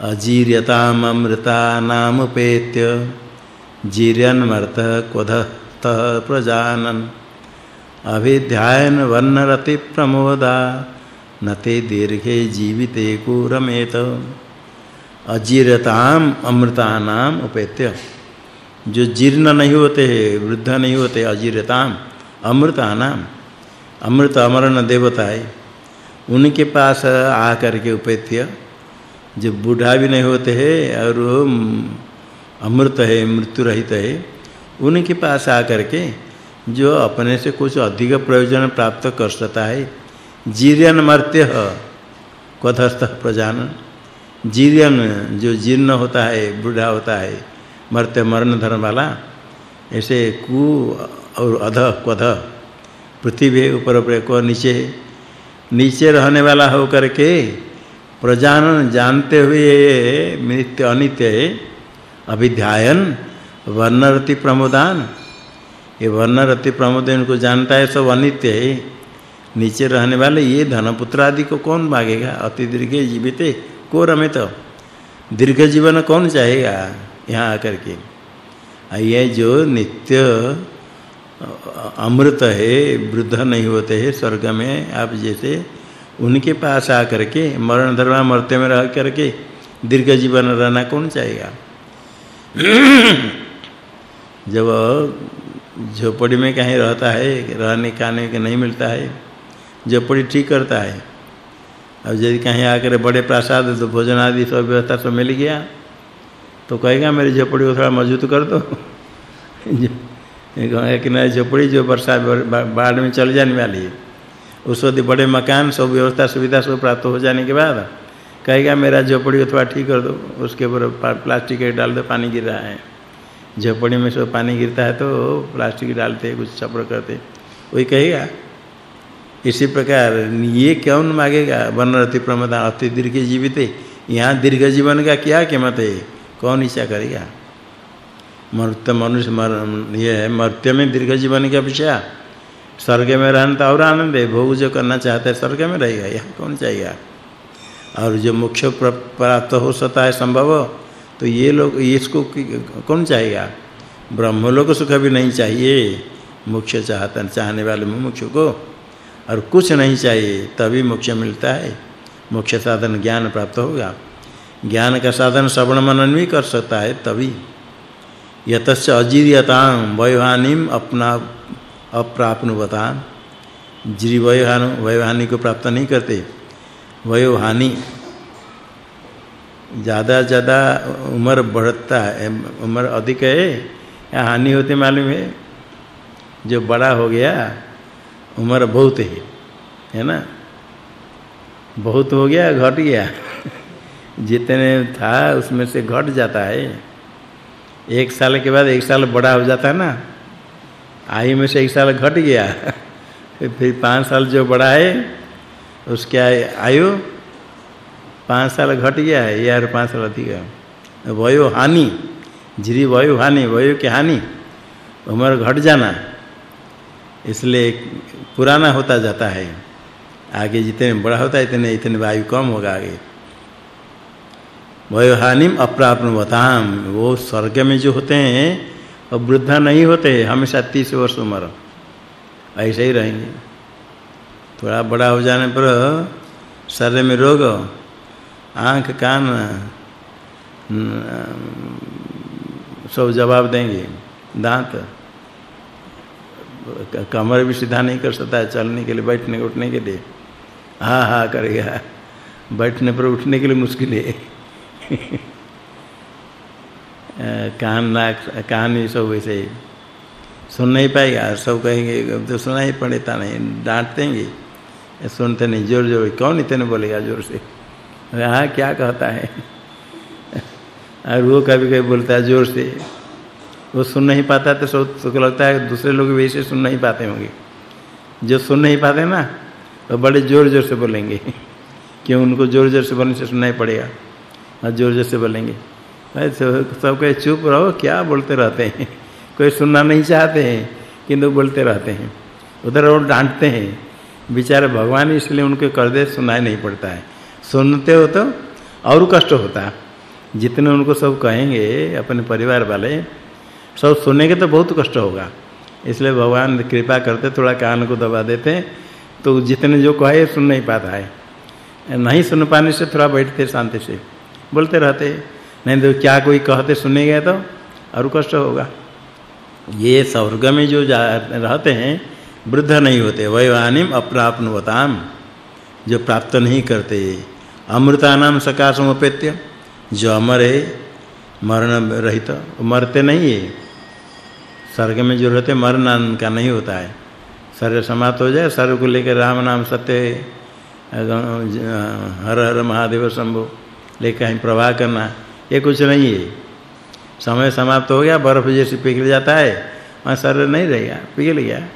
अजीर्यताम अमृता नामुपेत्य जीर्यन्मर्थ क्वधतः प्रजानन् अभिध्यायन वर्णरति प्रमोदा नते दीर्घे जीविते कुरमेत। अजीरताम अमृतानाम उपेत्य जो जीर्ण नहीं होते वृद्ध नहीं होते अजीरताम अमृतानाम। अमृत अमरण देवता है। उनके पास आ करके उपेत्य, जो बूढ़ा भी नहीं होते हैं, और अमृत है, मृत्यु रहित है, उनके पास आ करके जो अपने से कुछ अधिक प्रयोजन प्राप्त कर सकता है। जीर्यन मर्त्य, क्वधस्थ प्रजानन। जीर्यन जो जीर्ण होता है, बूढ़ा होता है मर्त्य मरण धर्म वाला, ऐसे कु और अध, क्वध, पृथ्वी ऊपर ऊपर को नीचे नीचे रहने वाला हो करके प्रजानन जानते हुए नित्य अनित्य अभिध्यायन, वर्णरति प्रमोदान। ये वर्णरति प्रमोद इनको जानता है, सब अनित्य है। नीचे रहने वाले ये धनपुत्र आदि को कौन मांगेगा? अति दीर्घ जीवित को रमे तो दीर्घ जीवन कौन चाहेगा? यहाँ आकर के। ये जो नित्य, अमृत है, वृद्ध नहीं होते हैं स्वर्ग में, आप जैसे उनके पास आ करके मरण धर्मा मरते में रह करके दीर्घ जीवन रहना कौन चाहेगा? जब झोपड़ी में कहीं रहता है, रहने खाने के नहीं मिलता है, झोपड़ी ठीक करता है। अब यदि कहीं आकर बड़े प्रासाद तो भोजन आदि सब व्यवस्था सब मिल गया तो कहेगा, मेरी झोपड़ी को थोड़ा मज़बूत कर दो। कहेगा कि ना झोपड़ी जो बरसात बाढ़ में चल जाने वाली है। उस वक्त बड़े मकान, सब व्यवस्था, सुविधा सब प्राप्त हो जाने के बाद कहेगा, मेरा झोपड़ी को थोड़ा ठीक कर दो। उसके ऊपर प्लास्टिक के डाल दो, पानी गिर रहा है। झोपड़ी में सब पानी गिरता है तो प्लास्टिक डालते, कुछ छपड़ करते। वही कहेगा, इसी प्रकार ये कौन मांगेगा? वनरति प्रमदा अति दीर्घ जीवित। यहाँ दीर्घ जीवन का क्या कीमत है? कौन इच्छा करेगा? मर्त्य मनुष्य मर ये है मर्त्य में दीर्घ जीवन की अपेक्षा। स्वर्ग में रहना तो और आनंद है, भोग जो करना चाहता है स्वर्ग में रहेगा, यह कौन चाहिए और जो मोक्ष प्राप्त हो सकता है संभव तो ये लोग, इसको कौन चाहेगा? ब्रह्मलोक सुख भी नहीं चाहिए। मोक्ष चाहता चाहने वाले मोक्ष को। और कुछ नहीं चाहिए, तभी मोक्ष मिलता है। मोक्ष साधन ज्ञान प्राप्त होगा। ज्ञान का साधन श्रवण मनन भी कर सकता है तभी। यतश्च अजीर्यतां वैवानिम अपना अप्राप्नुवता। जीव वैवान वैवानी को प्राप्त नहीं करते। वयोहानि ज़्यादा ज़्यादा उम्र बढ़ता है, उम्र अधिक है या हानि होती मालूम है। जो बड़ा हो गया, उम्र बहुत है है ना? बहुत हो गया, घट गया। जितने था उसमें से घट जाता है। एक साल के बाद एक साल बड़ा हो जाता है ना। आयु में से एक साल घट गया। फिर पाँच साल जो बड़ा है, उसके आयु पाँच साल घट गया है यार पाँच साल अधिक। वयो हानि, जीरी वयो हानि, वयो की हानि, उम्र घट जाना, इसलिए पुराना होता जाता है। आगे जितने बड़ा होता है, इतने इतने वायु कम होगा आगे। वयो हानिम अप्राप्नुवताम। वो स्वर्ग में जो होते हैं, वो वृद्धा नहीं होते, हमेशा 30 वर्ष उम्र। ऐसे ही रहेंगे। थोड़ा बड़ा हो जाने पर शरीर में रोग, आँख, कान सब जवाब देंगे। दांत, कमर भी सीधा नहीं कर सकता चलने के लिए, बैठने, उठने के लिए। हाँ हाँ करेगा बैठने पर उठने के लिए मुश्किल है। कान नाक कान ये सब वैसे सुन नहीं पाएगा सब कहेंगे तो सुना ही पड़ता नहीं, डांट सुनते नहीं, ज़ोर ज़ोर, कौन इतने बोलेगा ज़ोर से? हाँ क्या कहता है? और वो कभी कभी बोलता है ज़ोर से। वो सुन नहीं पाता तो सब लगता है दूसरे लोग वैसे सुन नहीं पाते होंगे। जो सुन नहीं पाते ना तो बड़े ज़ोर ज़ोर से बोलेंगे। क्यों? उनको ज़ोर ज़ोर से बोलने से सुनना ही पड़ेगा। ज़ोर ज़ोर से बोलेंगे। सब कहे चुप रहो, क्या बोलते रहते हैं? कोई सुनना नहीं चाहते हैं, किंतु बोलते रहते हैं। उधर और डांटते हैं। बेचारे भगवान इसलिए उनके कर दे सुनाई नहीं पड़ता है। सुनते हो तो और कष्ट होता है। जितने उनको सब कहेंगे, अपने परिवार वाले, सब सुनेंगे तो बहुत कष्ट होगा। इसलिए भगवान कृपा करते, थोड़ा कान को दबा देते तो जितने जो कहे सुन नहीं पाता है। नहीं सुन पाने से थोड़ा बैठते शांति से। बोलते रहते, नहीं तो क्या कोई कहते सुने गए तो और कष्ट होगा। ये स्वर्ग में जो रहते हैं, वृद्ध नहीं होते, वैवानिम अप्राप्नुवताम, जो प्राप्त नहीं करते। अमृतानाम सकाशमुपेत्य जो अमर है, मरण रहित, मरते नहीं है। स्वर्ग में जो रहते मरण का नहीं होता है। शरीर समाप्त हो जाए शरीर को लेकर राम नाम सत्य हर हर महादेव शंभु। लेकर कहीं प्रवाह करना। ये कुछ नहीं है। समय समाप्त हो गया, बर्फ़ जैसे पिघल जाता है, वहाँ शरीर नहीं रहेगा, पिघल गया।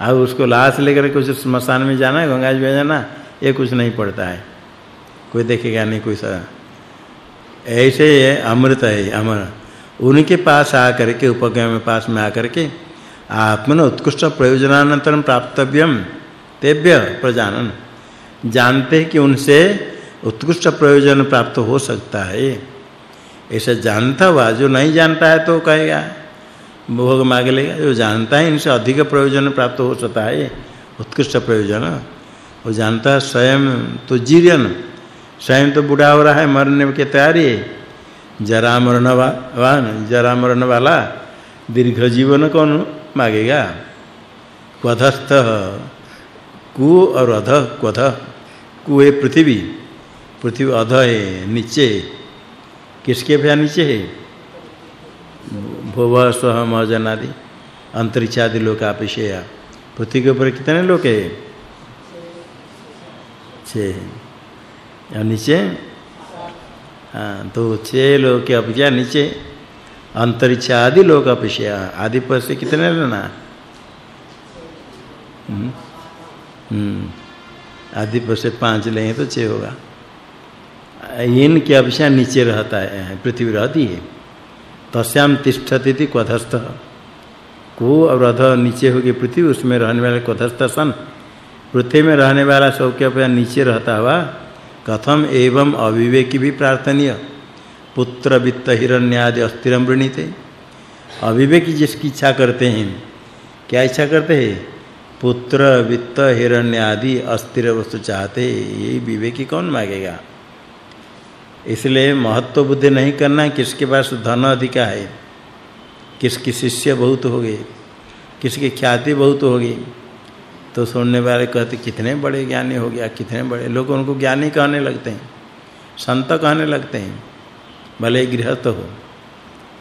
अब उसको लाश लेकर कुछ स्मशान में जाना है, गंगा जी में जाना, ये कुछ नहीं पड़ता है। कोई देखेगा नहीं, कोई सा। ऐसे अमृत है, अमर। उनके पास आकर के उपगम में पास में आकर के, आत्मन उत्कृष्ट प्रयोजनानंतरम प्राप्तव्यम तेभ्य प्रजानन। जानते हैं कि उनसे उत्कृष्ट प्रयोजन प्राप्त हो सकता है। ऐसा जानता हुआ जो नहीं जानता है तो कहेगा, भोग मांग लेगा, जो जानता है इनसे अधिक प्रयोजन प्राप्त हो सकता है। उत्कृष्ट प्रयोजन। वो जानता है स्वयं तो जीवन, स्वयं तो बूढ़ा हो रहा है, मरने की तैयारी है। जरा मरण वाला जरा मरण वाला दीर्घ जीवन कौन मांगेगा? क्वधस्थ कु और अध क्वध कु पृथ्वी। पृथ्वी अध है, नीचे किसके भया नीचे है? भुव स्व मजन आदि अंतरिक्ष आदि लोक अपेक्षा पृथ्वी के ऊपर कितने लोग है? छः और नीचे? हाँ तो छः लोग के अपेक्षा नीचे। अंतरिक्ष आदि लोक अपेक्षा आदि पर से कितने लेना? हम्म हम्म। आदि पर से पाँच लेंगे तो छः होगा। इन की अपेक्षा नीचे रहता है पृथ्वी रहती है। तस्याम तिष्ठति थी क्वधस्थ। को और अध नीचे होगी पृथ्वी, उसमें रहने वाले क्वधस्थ सन। पृथ्वी में रहने वाला सब के अपेक्षा नीचे रहता हुआ कथम एवं अविवेकी भी प्रार्थनीय। पुत्र वित्त हिरण्य आदि अस्थिरम वृणीते। अविवेकी जिसकी इच्छा करते हैं, क्या इच्छा करते हैं? पुत्र वित्त हिरण्य आदि अस्थिर वस्तु चाहते यही विवेकी कौन मांगेगा? इसलिए महत्व बुद्धि नहीं करना किसके पास धन अधिक है? किसकी शिष्य बहुत हो गए किसकी ख्याति बहुत हो गई तो सुनने वाले कहते, कितने बड़े ज्ञानी हो गया, कितने बड़े। लोग उनको ज्ञानी कहने लगते हैं, संत कहने लगते हैं, भले गृहस्थ हो।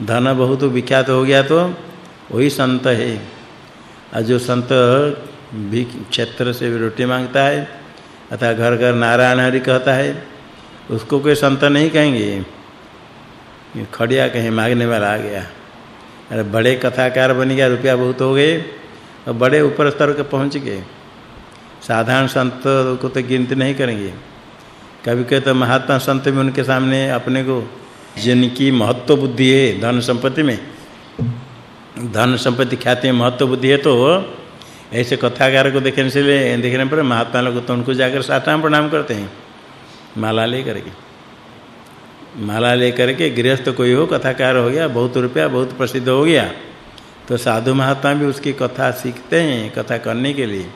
धन बहुत विख्यात हो गया तो वही संत है। और जो संत भी क्षेत्र से भी रोटी माँगता है अथवा घर घर नारायण हरि कहता है उसको कोई संत नहीं कहेंगे। खड़िया कहीं मांगने वाला आ गया। अरे बड़े कथाकार बन गया, रुपया बहुत हो गए, और बड़े ऊपर स्तर के पहुँच गए। साधारण संत को तो गिनती नहीं करेंगे। कभी कभी तो महात्मा संत भी उनके सामने अपने को, जिनकी महत्व बुद्धि है, धन संपत्ति में, धन संपत्ति ख्याति में महत्व बुद्धि है तो ऐसे कथाकार को देखने से देखने पर महात्मा लोग तो उनको जाकर साष्टांग प्रणाम करते हैं। माला ले करके माला ले करके गृहस्थ कोई हो, कथाकार हो गया, बहुत रुपया, बहुत प्रसिद्ध हो गया तो साधु महात्मा भी उसकी कथा सीखते हैं, कथा करने के लिए।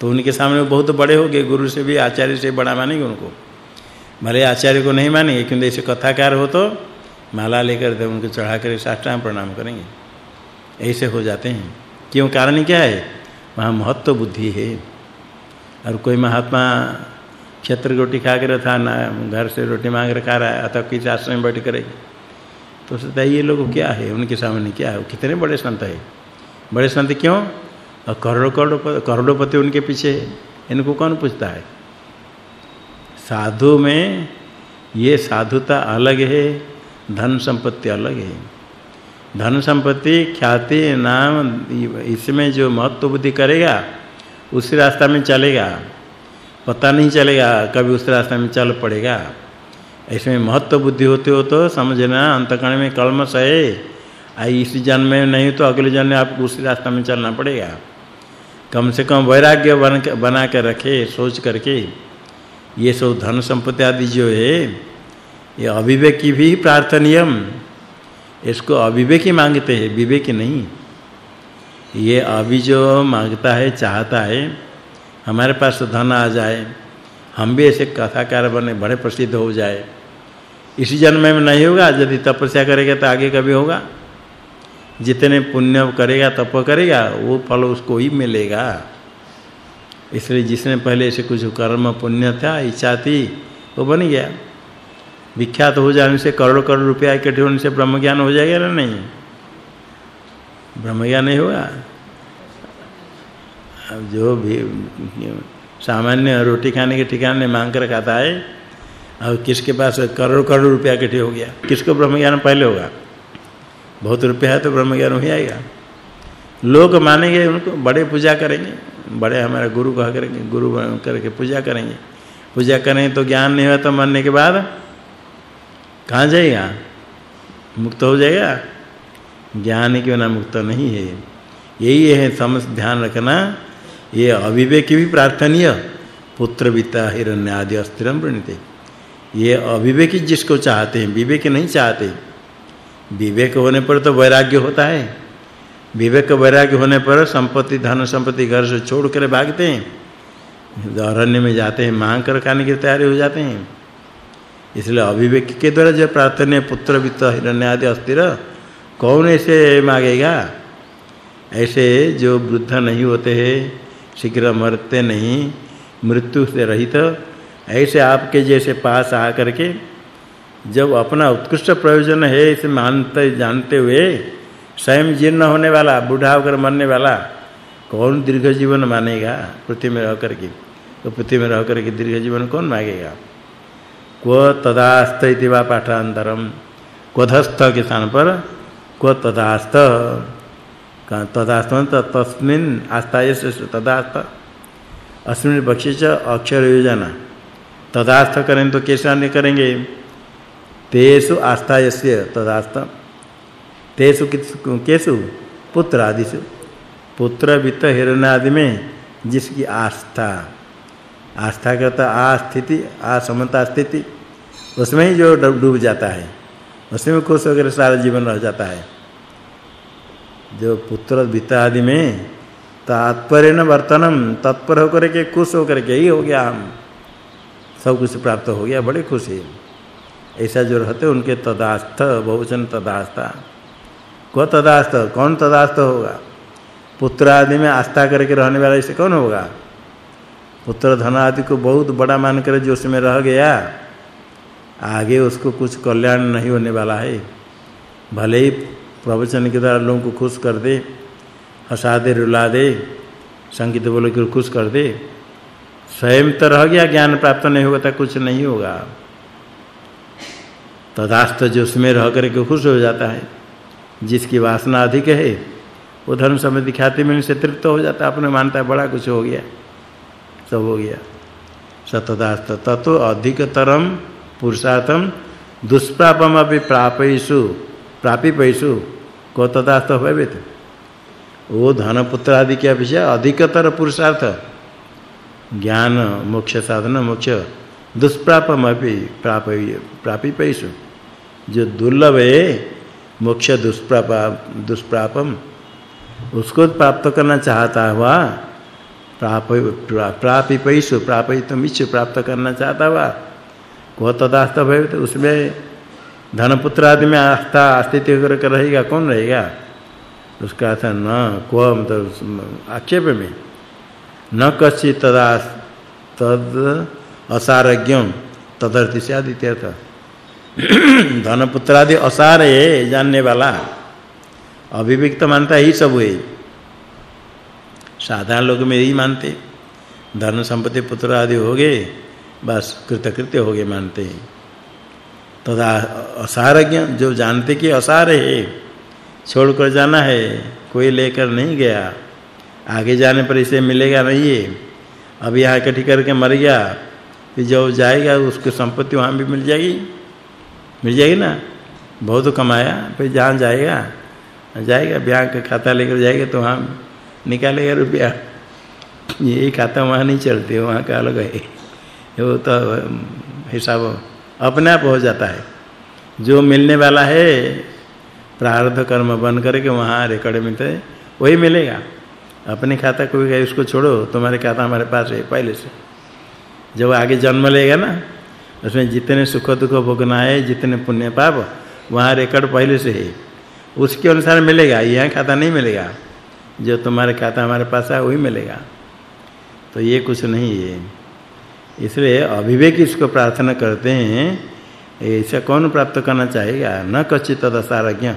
तो उनके सामने बहुत बड़े हो गए, गुरु से भी, आचार्य से बड़ा मानेंगे उनको। भले आचार्य को नहीं मानेंगे क्योंकि ऐसे कथाकार हो तो माला लेकर दे, उनको चढ़ा कर साष्टांग प्रणाम करेंगे। ऐसे हो जाते हैं। क्यों? कारण क्या है? वहाँ महत्व बुद्धि है। और कोई महात्मा क्षेत्र रोटी खा कर था, ना घर से रोटी मांग कर खा रहा है अथवा किसी आश्रम में बैठ करेगी? तो सोचता ये लोग क्या है? उनके सामने क्या है? कितने बड़े संत है? बड़े संत क्यों? और करोड़ों करोड़ों करोड़ों उनके पीछे इनको कौन पूछता है? साधु में ये साधुता अलग है, धन संपत्ति अलग है। धन संपत्ति, ख्याति, नाम, इसमें जो महत्व बुद्धि करेगा, उसी रास्ता में चलेगा। पता नहीं चलेगा, कभी उस रास्ते में चल पड़ेगा। ऐसे में महत्व बुद्धि होते हो तो समझना, अंतकरण में कलमश है आई इस जन्म में नहीं तो अगले जन्म में आपको उसी रास्ते में चलना पड़ेगा। कम से कम वैराग्य बन बना के रखे, सोच करके। ये सब धन संपत्ति आदि जो है, ये अविवेकी भी प्रार्थनीयम। इसको अविवेकी मांगते हैं, विवेकी नहीं। ये अभी जो माँगता है, चाहता है हमारे पास धन आ जाए, हम भी ऐसे कथाकार बने, बड़े प्रसिद्ध हो जाए। इसी जन्म में नहीं होगा, यदि तपस्या करेगा तो आगे कभी होगा। जितने पुण्य करेगा, तप करेगा, वो फल उसको ही मिलेगा। इसलिए जिसने पहले ऐसे कुछ कर्म, पुण्य था, इच्छा थी, वो बन गया। विख्यात हो जाने से करोड़ करोड़ रुपया इकट्ठे होने से ब्रह्म ज्ञान हो जाएगा ना नहीं? ब्रह्म ज्ञान नहीं होगा। जो भी सामान्य रोटी खाने के ठिकाने मांग कर खाता है और किसके पास करोड़ करोड़ रुपया इकट्ठे हो गया? किसको ब्रह्म ज्ञान पहले होगा? बहुत रुपया है तो ब्रह्म ज्ञान हो आएगा। लोग मानेंगे उनको, बड़े पूजा करेंगे, बड़े हमारा गुरु कहा करेंगे, गुरु करके पूजा करेंगे। पूजा करेंगे तो ज्ञान नहीं हुआ तो मरने के बाद कहाँ जाएगा? मुक्त हो जाएगा? ज्ञान के बिना मुक्त नहीं है। यही है समझ ध्यान रखना। ये अविवेक भी प्रार्थनीय। पुत्र वित्त हिरण्य आदि अस्थिरम प्रणीते। ये अविवेकी जिसको चाहते हैं, विवेक नहीं चाहते। विवेक होने पर तो वैराग्य होता है। विवेक वैराग्य होने पर संपत्ति, धन संपत्ति घर से छोड़ कर भागते हैं। अरण्य में जाते हैं, मांग कर खाने की तैयारी हो जाते हैं। इसलिए अविवेक के द्वारा जो प्रार्थना पुत्र वित्त हिरण्य आदि अस्थिर, कौन ऐसे मांगेगा? ऐसे जो वृद्ध नहीं होते हैं शीघ्र मरते नहीं, मृत्यु से रहित। ऐसे आपके जैसे पास आ करके जब अपना उत्कृष्ट प्रयोजन है, इसे मानते, जानते हुए स्वयं जीर्ण होने वाला, बूढ़ा होकर मरने वाला, कौन दीर्घ जीवन मानेगा? पृथ्वी में रह करके तो पृथ्वी में रह करके दीर्घ जीवन कौन मांगेगा? क्व तदास्त इति वा पाठांतरम। क्वधस्थ के स्थान पर क्व तदास्त। तदास्त तस्मिन् आस्ताय से तदास्त अस्मिन् बक्षिच अक्षर योजना तदास्त करें तो कैसे अन्य करेंगे। तेषु आस्थायस्य तदास्त तेषु केषु पुत्र आदि से पुत्र वित्त हिरण्य आदि में जिसकी आस्था। आस्था करता आ स्थिति, आ समता स्थिति। उसमें ही जो डूब जाता है। उसमें खुश होकर सारा जीवन रह जाता है। जो पुत्र वित्त आदि में तात्पर्य न वर्तनम, तत्पर होकर के खुश होकर के ही हो गया हम। सब कुछ प्राप्त हो गया, बड़े खुश है। ऐसा जो रहते उनके तदास्थ, बहुवचन तदास्था। को तदास्थ? कौन तदास्थ होगा? पुत्र आदि में आस्था करके रहने वाला ऐसे कौन होगा? पुत्र धन आदि को बहुत बड़ा मानकर जो उसमें रह गया, आगे उसको कुछ कल्याण नहीं होने वाला है। भले ही प्रवचन के द्वारा लोगों को खुश कर दे हंसा दे रुला दे, संगीत बोल के खुश कर दे। स्वयं तो रह गया, ज्ञान प्राप्त नहीं होगा तो कुछ नहीं होगा। तदास्त जो उसमें रह करके खुश हो जाता है, जिसकी वासना अधिक है, वो धर्म समय दिखाते में से तृप्त हो जाता अपने मानता है, बड़ा कुछ हो गया, सब हो गया। सतदास्त ततो अधिकतरम पुरुषार्थम दुष्प्रापम अपि प्रापयिषु, प्रापिपयिषु। को तदास्त भवेत वो धन पुत्र आदि के विषय अधिकतर पुरुषार्थ। ज्ञान, मोक्ष साधन, मोक्ष दुष्प्रापम अपि प्रापय प्रापिपयिषु जो दुर्लभ है, मोक्ष दुष्प्राप, दुष्प्रापम, उसको प्राप्त करना चाहता हुआ प्राप प्रापिपयिषु प्रापितम इच्छु प्राप्त करना चाहता हुआ को तदास्थ भय तो उसमें धन पुत्र आदि में आस्था अस्तित्व करके रहेगा, कौन रहेगा? उसका अर्थ न को मतलब आक्षेप में। न कच्छि तदा तद असारज्ञम तदर्थी से आदित्यर्थ धन पुत्र आदि असार है, जानने वाला। अभिव्यक्त मानता ही सब है। साधारण लोग में यही मानते। धन संपत्ति पुत्र आदि हो गए, बस कृतकृत्य हो गए मानते हैं। तदा असारज्ञ जो जानते कि असार है, छोड़कर जाना है, कोई लेकर नहीं गया। आगे जाने पर इसे मिलेगा नहीं है अब यहाँ इकट्ठी करके मर गया फिर जो जाएगा उसकी संपत्ति वहाँ भी मिल जाएगी। मिल जाएगी ना? बहुत कमाया, फिर जहाँ जाएगा जाएगा बैंक का खाता लेकर जाएगा तो वहाँ निकालेगा रुपया। ये खाता वहाँ नहीं चलते, वहाँ का अलग है। वो तो हिसाब अपने आप हो जाता है। जो मिलने वाला है, प्रारब्ध कर्म बन करके वहाँ रिकॉर्ड में तो वही मिलेगा। अपने खाता कोई कहे, उसको छोड़ो, तुम्हारे खाता हमारे पास है, पहले से। जब आगे जन्म लेगा ना, उसमें जितने सुख दुख भोगना है, जितने पुण्य पाप, वहाँ रिकॉर्ड पहले से है। उसके अनुसार मिलेगा, यहाँ खाता नहीं मिलेगा। जो तुम्हारे खाता हमारे पास है, वही मिलेगा। तो ये कुछ नहीं है। इसलिए अभिवेक इसको प्रार्थना करते हैं, ऐसा कौन प्राप्त करना चाहेगा? न कच्चित तदसारज्ञ।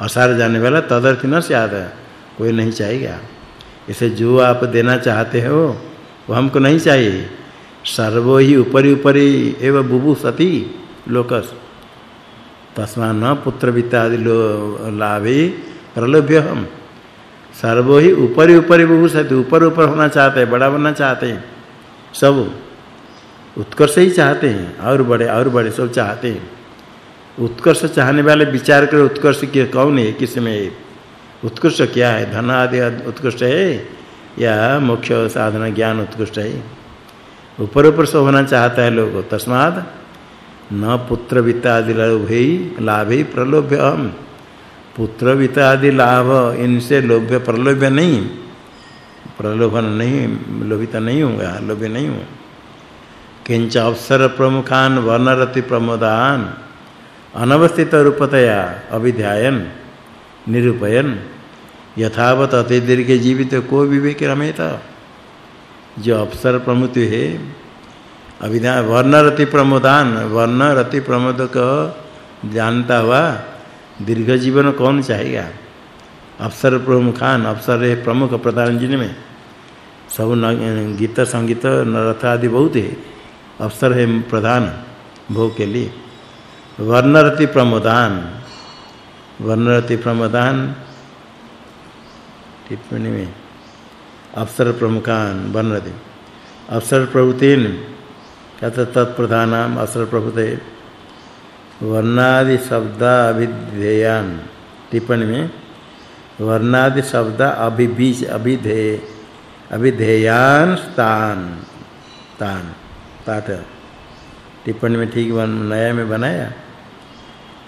असार जाने वाला तदर्थ न स्याद कोई नहीं चाहेगा। इसे जो आप देना चाहते हो, वो हमको नहीं चाहिए। सर्वो ही ऊपरी ऊपरी एव बुबु सती लोकस। तस्मा न पुत्र वित्ता आदि लाभे प्रलोभ्य हम सर्वो ही ऊपरी ऊपरी बुबु सती, ऊपर ऊपर होना चाहते हैं बड़ा बनना चाहते हैं। सब उत्कर्ष ही चाहते हैं, और बड़े और बड़े सब चाहते हैं। उत्कर्ष चाहने वाले विचार करें उत्कर्ष के कौन है, किसमें उत्कृष्ट क्या है? धन आदि उत्कृष्ट है, या मुख्य साधना ज्ञान उत्कृष्ट है? ऊपर ऊपर सब होना चाहता है लोग तस्माद न पुत्र वित्त आदि लोभे लाभे प्रलोभ्य हम पुत्र वित्त आदि लाभ, इनसे लोभ्य प्रलोभ्य नहीं। प्रलोभन नहीं, लोभित नहीं होगा, लोभ्य नहीं हो किंच अवसर प्रमुखान वर्णरति प्रमोदान अनवस्थित रूपतया अभिध्यायन, निरूपयन। यथावत अति दीर्घ जीवित को विवेक रमेत जो अवसर प्रमुति है, अभिधा वर्णरति प्रमोदान वर्णरति प्रमोद को जानता हुआ दीर्घ जीवन कौन चाहेगा? अवसर प्रमुखान अवसर है प्रमुख प्रधान जिन में सब गीत संगीत नरथ आदि बहुत है। अवसर है प्रधान भोग के लिए। वर्णरति प्रमोदान। वर्णरति प्रमोदान, टिप्पणी में अवसर प्रमुखान वर्णरति। अवसर प्रभुतीन कहते तत्प्रधानाम अवसर प्रभुते। वर्णादि शब्द अभिधेयान टिप्पणी में वर्णादि शब्द अभिबीज अभिधेय अभिधेयान स्थान, तान। पाठ टिप्पणी में ठीक नया में बनाया।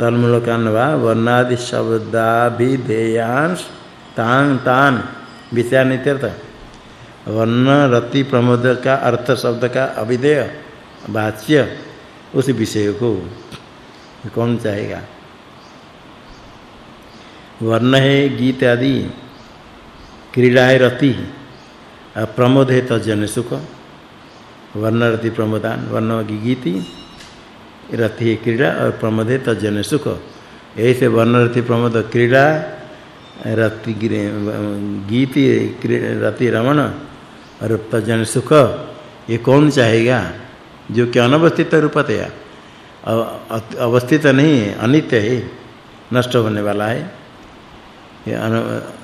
तन्मूलकान वा वर्णादि शब्दाभिधेयान तान तान, विषयानित्यर्थ। वर्ण रति प्रमोद का अर्थ शब्द का अभिधेय, वाच्य, उस विषय को। कौन चाहेगा? वर्ण है गीत आदि, क्रीड़ा है रति प्रमोद है तजन सुख। वर्ण रति प्रमोदान वर्ण की गीति रति क्रीड़ा और प्रमोद तजन सुख। ऐसे वर्ण रति प्रमोद क्रीड़ा रति गीति रति रमण और तजन सुख। ये कौन चाहेगा? जो कि अनवस्थित रूपतया अवस्थित नहीं है, अनित्य है, नष्ट होने वाला है। ये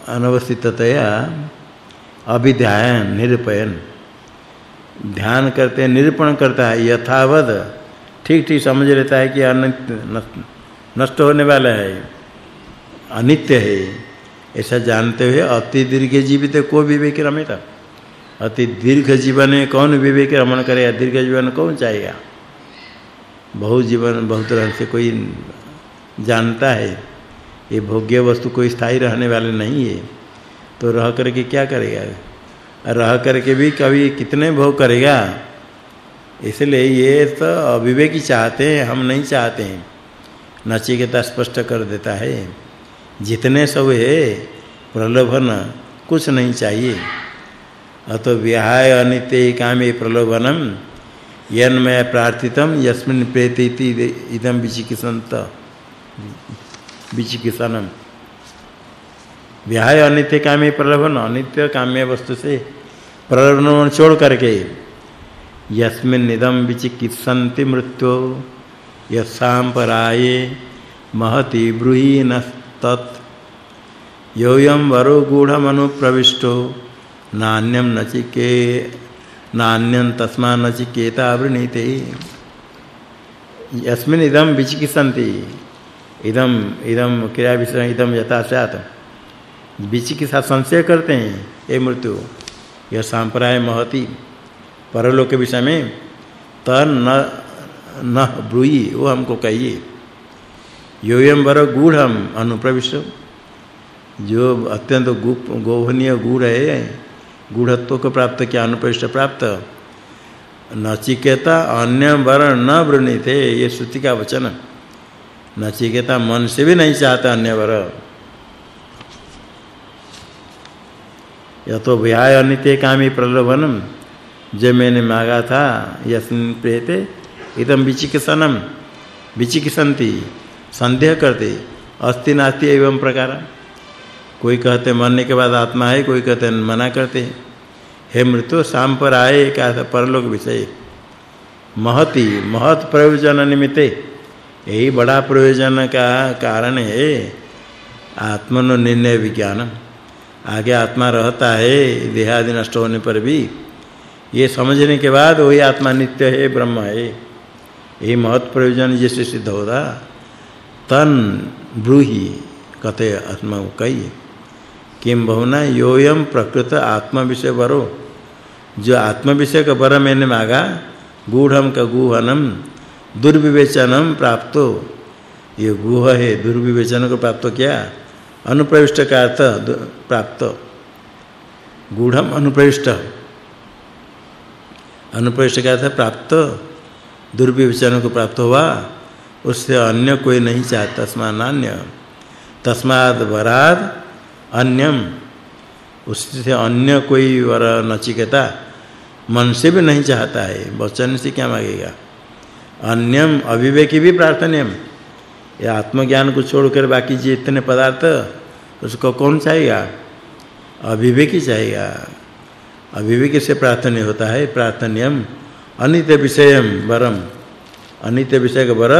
अनवस्थिततया अभिध्यान, निरूपयन। ध्यान करते, निरूपण करता है, यथावद। ठीक ठीक, समझ लेता है कि अनित्य नष्ट होने वाला है, अनित्य है। ऐसा जानते हुए अति दीर्घ जीवित को विवेक रमेता अति दीर्घ जीवन में कौन विवेक रमण करेगा दीर्घ जीवन कौन चाहेगा? बहुत जीवन, बहुत रह से कोई जानता है। ये भोग्य वस्तु कोई स्थायी रहने वाले नहीं है। तो रह करके क्या करेगा? रह करके भी कभी कितने भोग करेगा? इसलिए ये तो अविवेकी चाहते हैं, हम नहीं चाहते हैं। नचिकेता स्पष्ट कर देता है, जितने सब है, प्रलोभन कुछ नहीं चाहिए। अतो विहाय अनित्य कामे प्रलोभनम यन्मय प्रार्थितम, यस्मिन् प्रेतीति इदम विचिकिसंत विचिकिसनम। विहाय अनित्य कामे प्रलोभन, अनित्य काम्य वस्तु से प्रलोभन छोड़ करके यस्मिन् इदम विचिकिसन्ति मृत्यो यसांपराये महति ब्रूहि नस्तत् योयम वरो गूढ़मनुप्रविष्टो नान्यम नचिके, नान्यं तस्मा नचिकेता वृणीते। यस्मिन् इदं विचिकिसन्ति इदम इदम क्रिया विषय इदम यथा स्यात्। विचिकित्सा संशय करते हैं। हे मृत्यु, यह संप्राय महति। परलोक के विषय में त न न ब्रूई, वो हमको कहिए। योयम वर गूढ़म अनुप्रविष्ट। जो अत्यंत गुप गोपनीय गूढ़ है, गूढ़त्व को प्राप्त किया, अनुप्रविष्ट प्राप्त। नचिकेता अन्य वर न वृणीते ये श्रुति का वचन। नचिकेता मन से भी नहीं चाहता अन्य वर। यह तो विहाय अनित्य कामी प्रलोभनम। जो मैंने मांगा था, यस्मिन प्रेते इदम विचिकिसनम विचिकिसंति संदेह करते, अस्ति नास्ति एवं प्रकार। कोई कहते मरने के बाद आत्मा है, कोई कहते मना करते। हे मृत्यु शाम पर आए का परलोक विषय। महति, महत प्रयोजन निमित्ते। यही बड़ा प्रयोजन का कारण है, आत्मनो निर्णय विज्ञान आगे आत्मा रहता है देह आदि नष्ट होने पर भी। ये समझने के बाद वही आत्मा नित्य है, ब्रह्म है। यही महत प्रयोजन जैसे सिद्ध होता तन ब्रूहि कते आत्मा कही किम बहुना योयम प्रकृत आत्म विषय वरो। जो आत्म विषय का वर मैंने मांगा गूढ़म का गुहनम दुर्विवेचनम प्राप्तो। ये गुह है, दुर्विवेचन को प्राप्त किया। अनुप्रविष्ट का अर्थ प्राप्त। गूढ़म अनुप्रविष्ट। अनुप्रविष्ट का अर्थ प्राप्त। दुर्विवेचन को प्राप्त हुआ। उससे अन्य कोई नहीं चाहता तस्मान्य तस्माद वराद अन्यम। उससे अन्य कोई वर नचिकेता मन से भी नहीं चाहता है। वचन से क्या मांगेगा? अन्यम अविवेकी भी प्रार्थनीयम। ये आत्मज्ञान को छोड़कर बाकी जितने पदार्थ, उसको कौन चाहेगा? अविवेकी चाहेगा। अविवेकी से प्रार्थनीय होता है, प्रार्थनीयम अनित्य विषयम वरम। अनित्य विषय का वर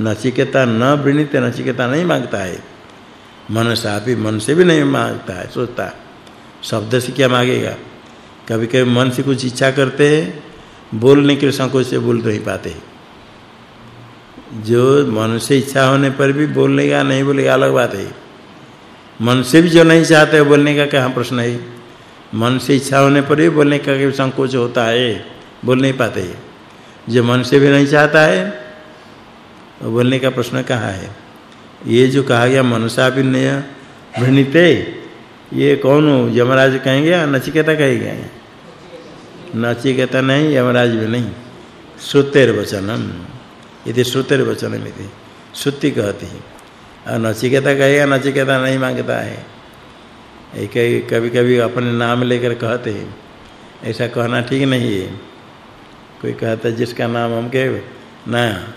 नचिकेता न वृणीत नचिकेता नहीं माँगता है। मन सापी मन से भी नहीं माँगता है, सोचता शब्द से क्या मांगेगा? कभी कभी मन से कुछ इच्छा करते हैं, बोलने के संकोच से बोल नहीं पाते जो मन से इच्छा होने पर भी बोलने का नहीं बोलेगा, अलग बात है। मन से भी जो नहीं चाहते बोलने का क्या प्रश्न है? मन से इच्छा होने पर भी बोलने का भी संकोच होता है, बोल नहीं पाते। जो मन से भी नहीं चाहता है, वो बोलने का प्रश्न कहाँ है? ये जो कहा गया मनसा विनय भृणिते, ये कौन हो? यमराज कहेंगे या नचिकेता कहेंगे? नचिकेता नहीं, यमराज भी नहीं। श्रुतेर वचनम यदि श्रुतेर वचनम यदि श्रुति कहती है। और नचिकेता कहेगा, नचिकेता नहीं माँगता है। एक कभी-कभी अपने नाम लेकर कहते हैं। ऐसा कहना ठीक नहीं है। कोई कहता जिसका नाम हम कहे, ना,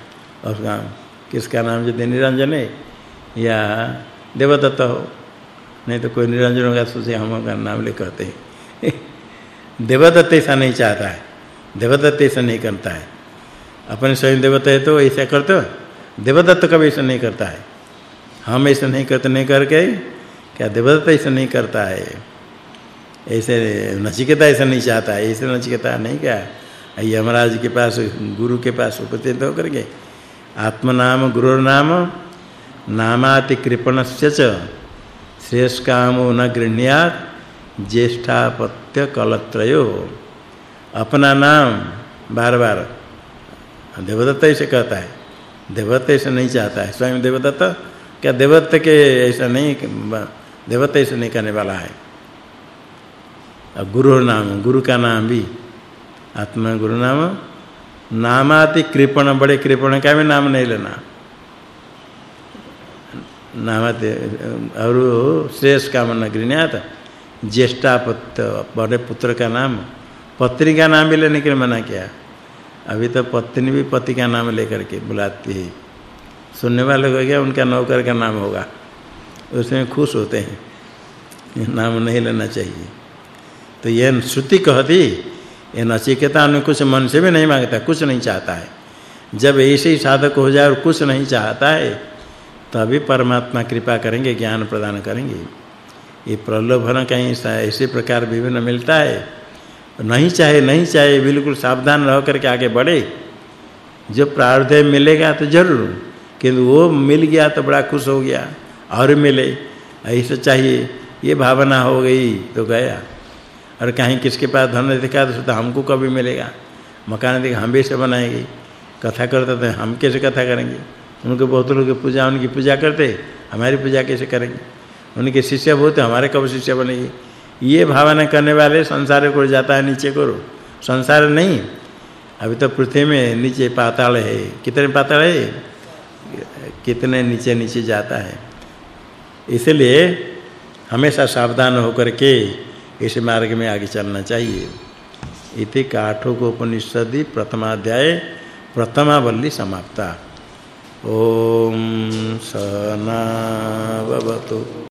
उसका किसका नाम जो निरंजन है, या देवदत्त हो, नहीं तो कोई निरंजन होगा सोचे हम का नाम ले कहते हैं। देवदत्त ऐसा नहीं चाहता है। देवदत्त ऐसा नहीं करता है। अपने स्वयं देवता है तो ऐसा करते हो? देवदत्त कभी ऐसा नहीं करता है। हम ऐसा नहीं करते, नहीं करके क्या देवदत्त ऐसा नहीं करता है? ऐसे नचिकेता ऐसा नहीं चाहता है, ऐसे नचिकेता नहीं क्या? यमराज के पास, गुरु के पास उपस्थित होकर के आत्मनाम गुरु नाम, नामाति कृपणस्य च। शेष कामो न गृह्णात ज्येष्ठापत्य कलत्रयो अपना नाम बार-बार देवदत्त ऐसे कहता है। देवदत्त ऐसे नहीं चाहता है। स्वयं देवदत्त, क्या देवदत्त के ऐसा नहीं देवदत्त ऐसे नहीं करने वाला है? अब गुरु नाम, गुरु का नाम भी, आत्मा गुरु नाम, नामाति कृपण, बड़े कृपण का भी नाम नहीं लेना। नामाति और शेष काम न गृहण्यात ज्येष्ठापत्य बड़े पुत्र का नाम पत्नी का नाम भी लेने के लिए मना किया। अभी तो पत्नी भी पति का नाम लेकर के बुलाती है। सुनने वाले को क्या उनका नौकर का नाम होगा? उसमें खुश होते हैं। नाम नहीं लेना चाहिए। तो यह श्रुति कहती, ये नचिकेता ने कुछ मन से भी नहीं माँगता, कुछ नहीं चाहता है। जब ऐसे ही साधक हो जाए और कुछ नहीं चाहता है, तभी परमात्मा कृपा करेंगे, ज्ञान प्रदान करेंगे। ये प्रलोभन कहीं ऐसे प्रकार विभिन्न मिलता है। नहीं चाहे नहीं चाहे, बिल्कुल सावधान रह करके आगे बढ़े। जो प्रार्थ मिलेगा तो ज़रूर, किंतु वो मिल गया तो बड़ा खुश हो गया, और मिले, ऐसा चाहिए, ये भावना हो गई तो गया। और कहीं किसके पास धन देखा तो हमको कभी मिलेगा। मकान देखा हम भी से बनाएँगे। कथा करते थे हम कैसे कथा करेंगे? उनके बहुत लोग पूजा, उनकी पूजा करते, हमारी पूजा कैसे करेंगे? उनके शिष्य बहुत हमारे कब शिष्य बनेंगे? ये भावना करने वाले संसार को जाता है, नीचे करो। संसार नहीं। अभी तो पृथ्वी में नीचे पाताल है। कितने पाताल है? कितने नीचे नीचे जाता है। इसलिए हमेशा सावधान होकर के इस मार्ग में आगे चलना चाहिए। इति काठोपनिषदि प्रथमाध्याय प्रथमावल्ली समाप्ता। ओम सना भवतु।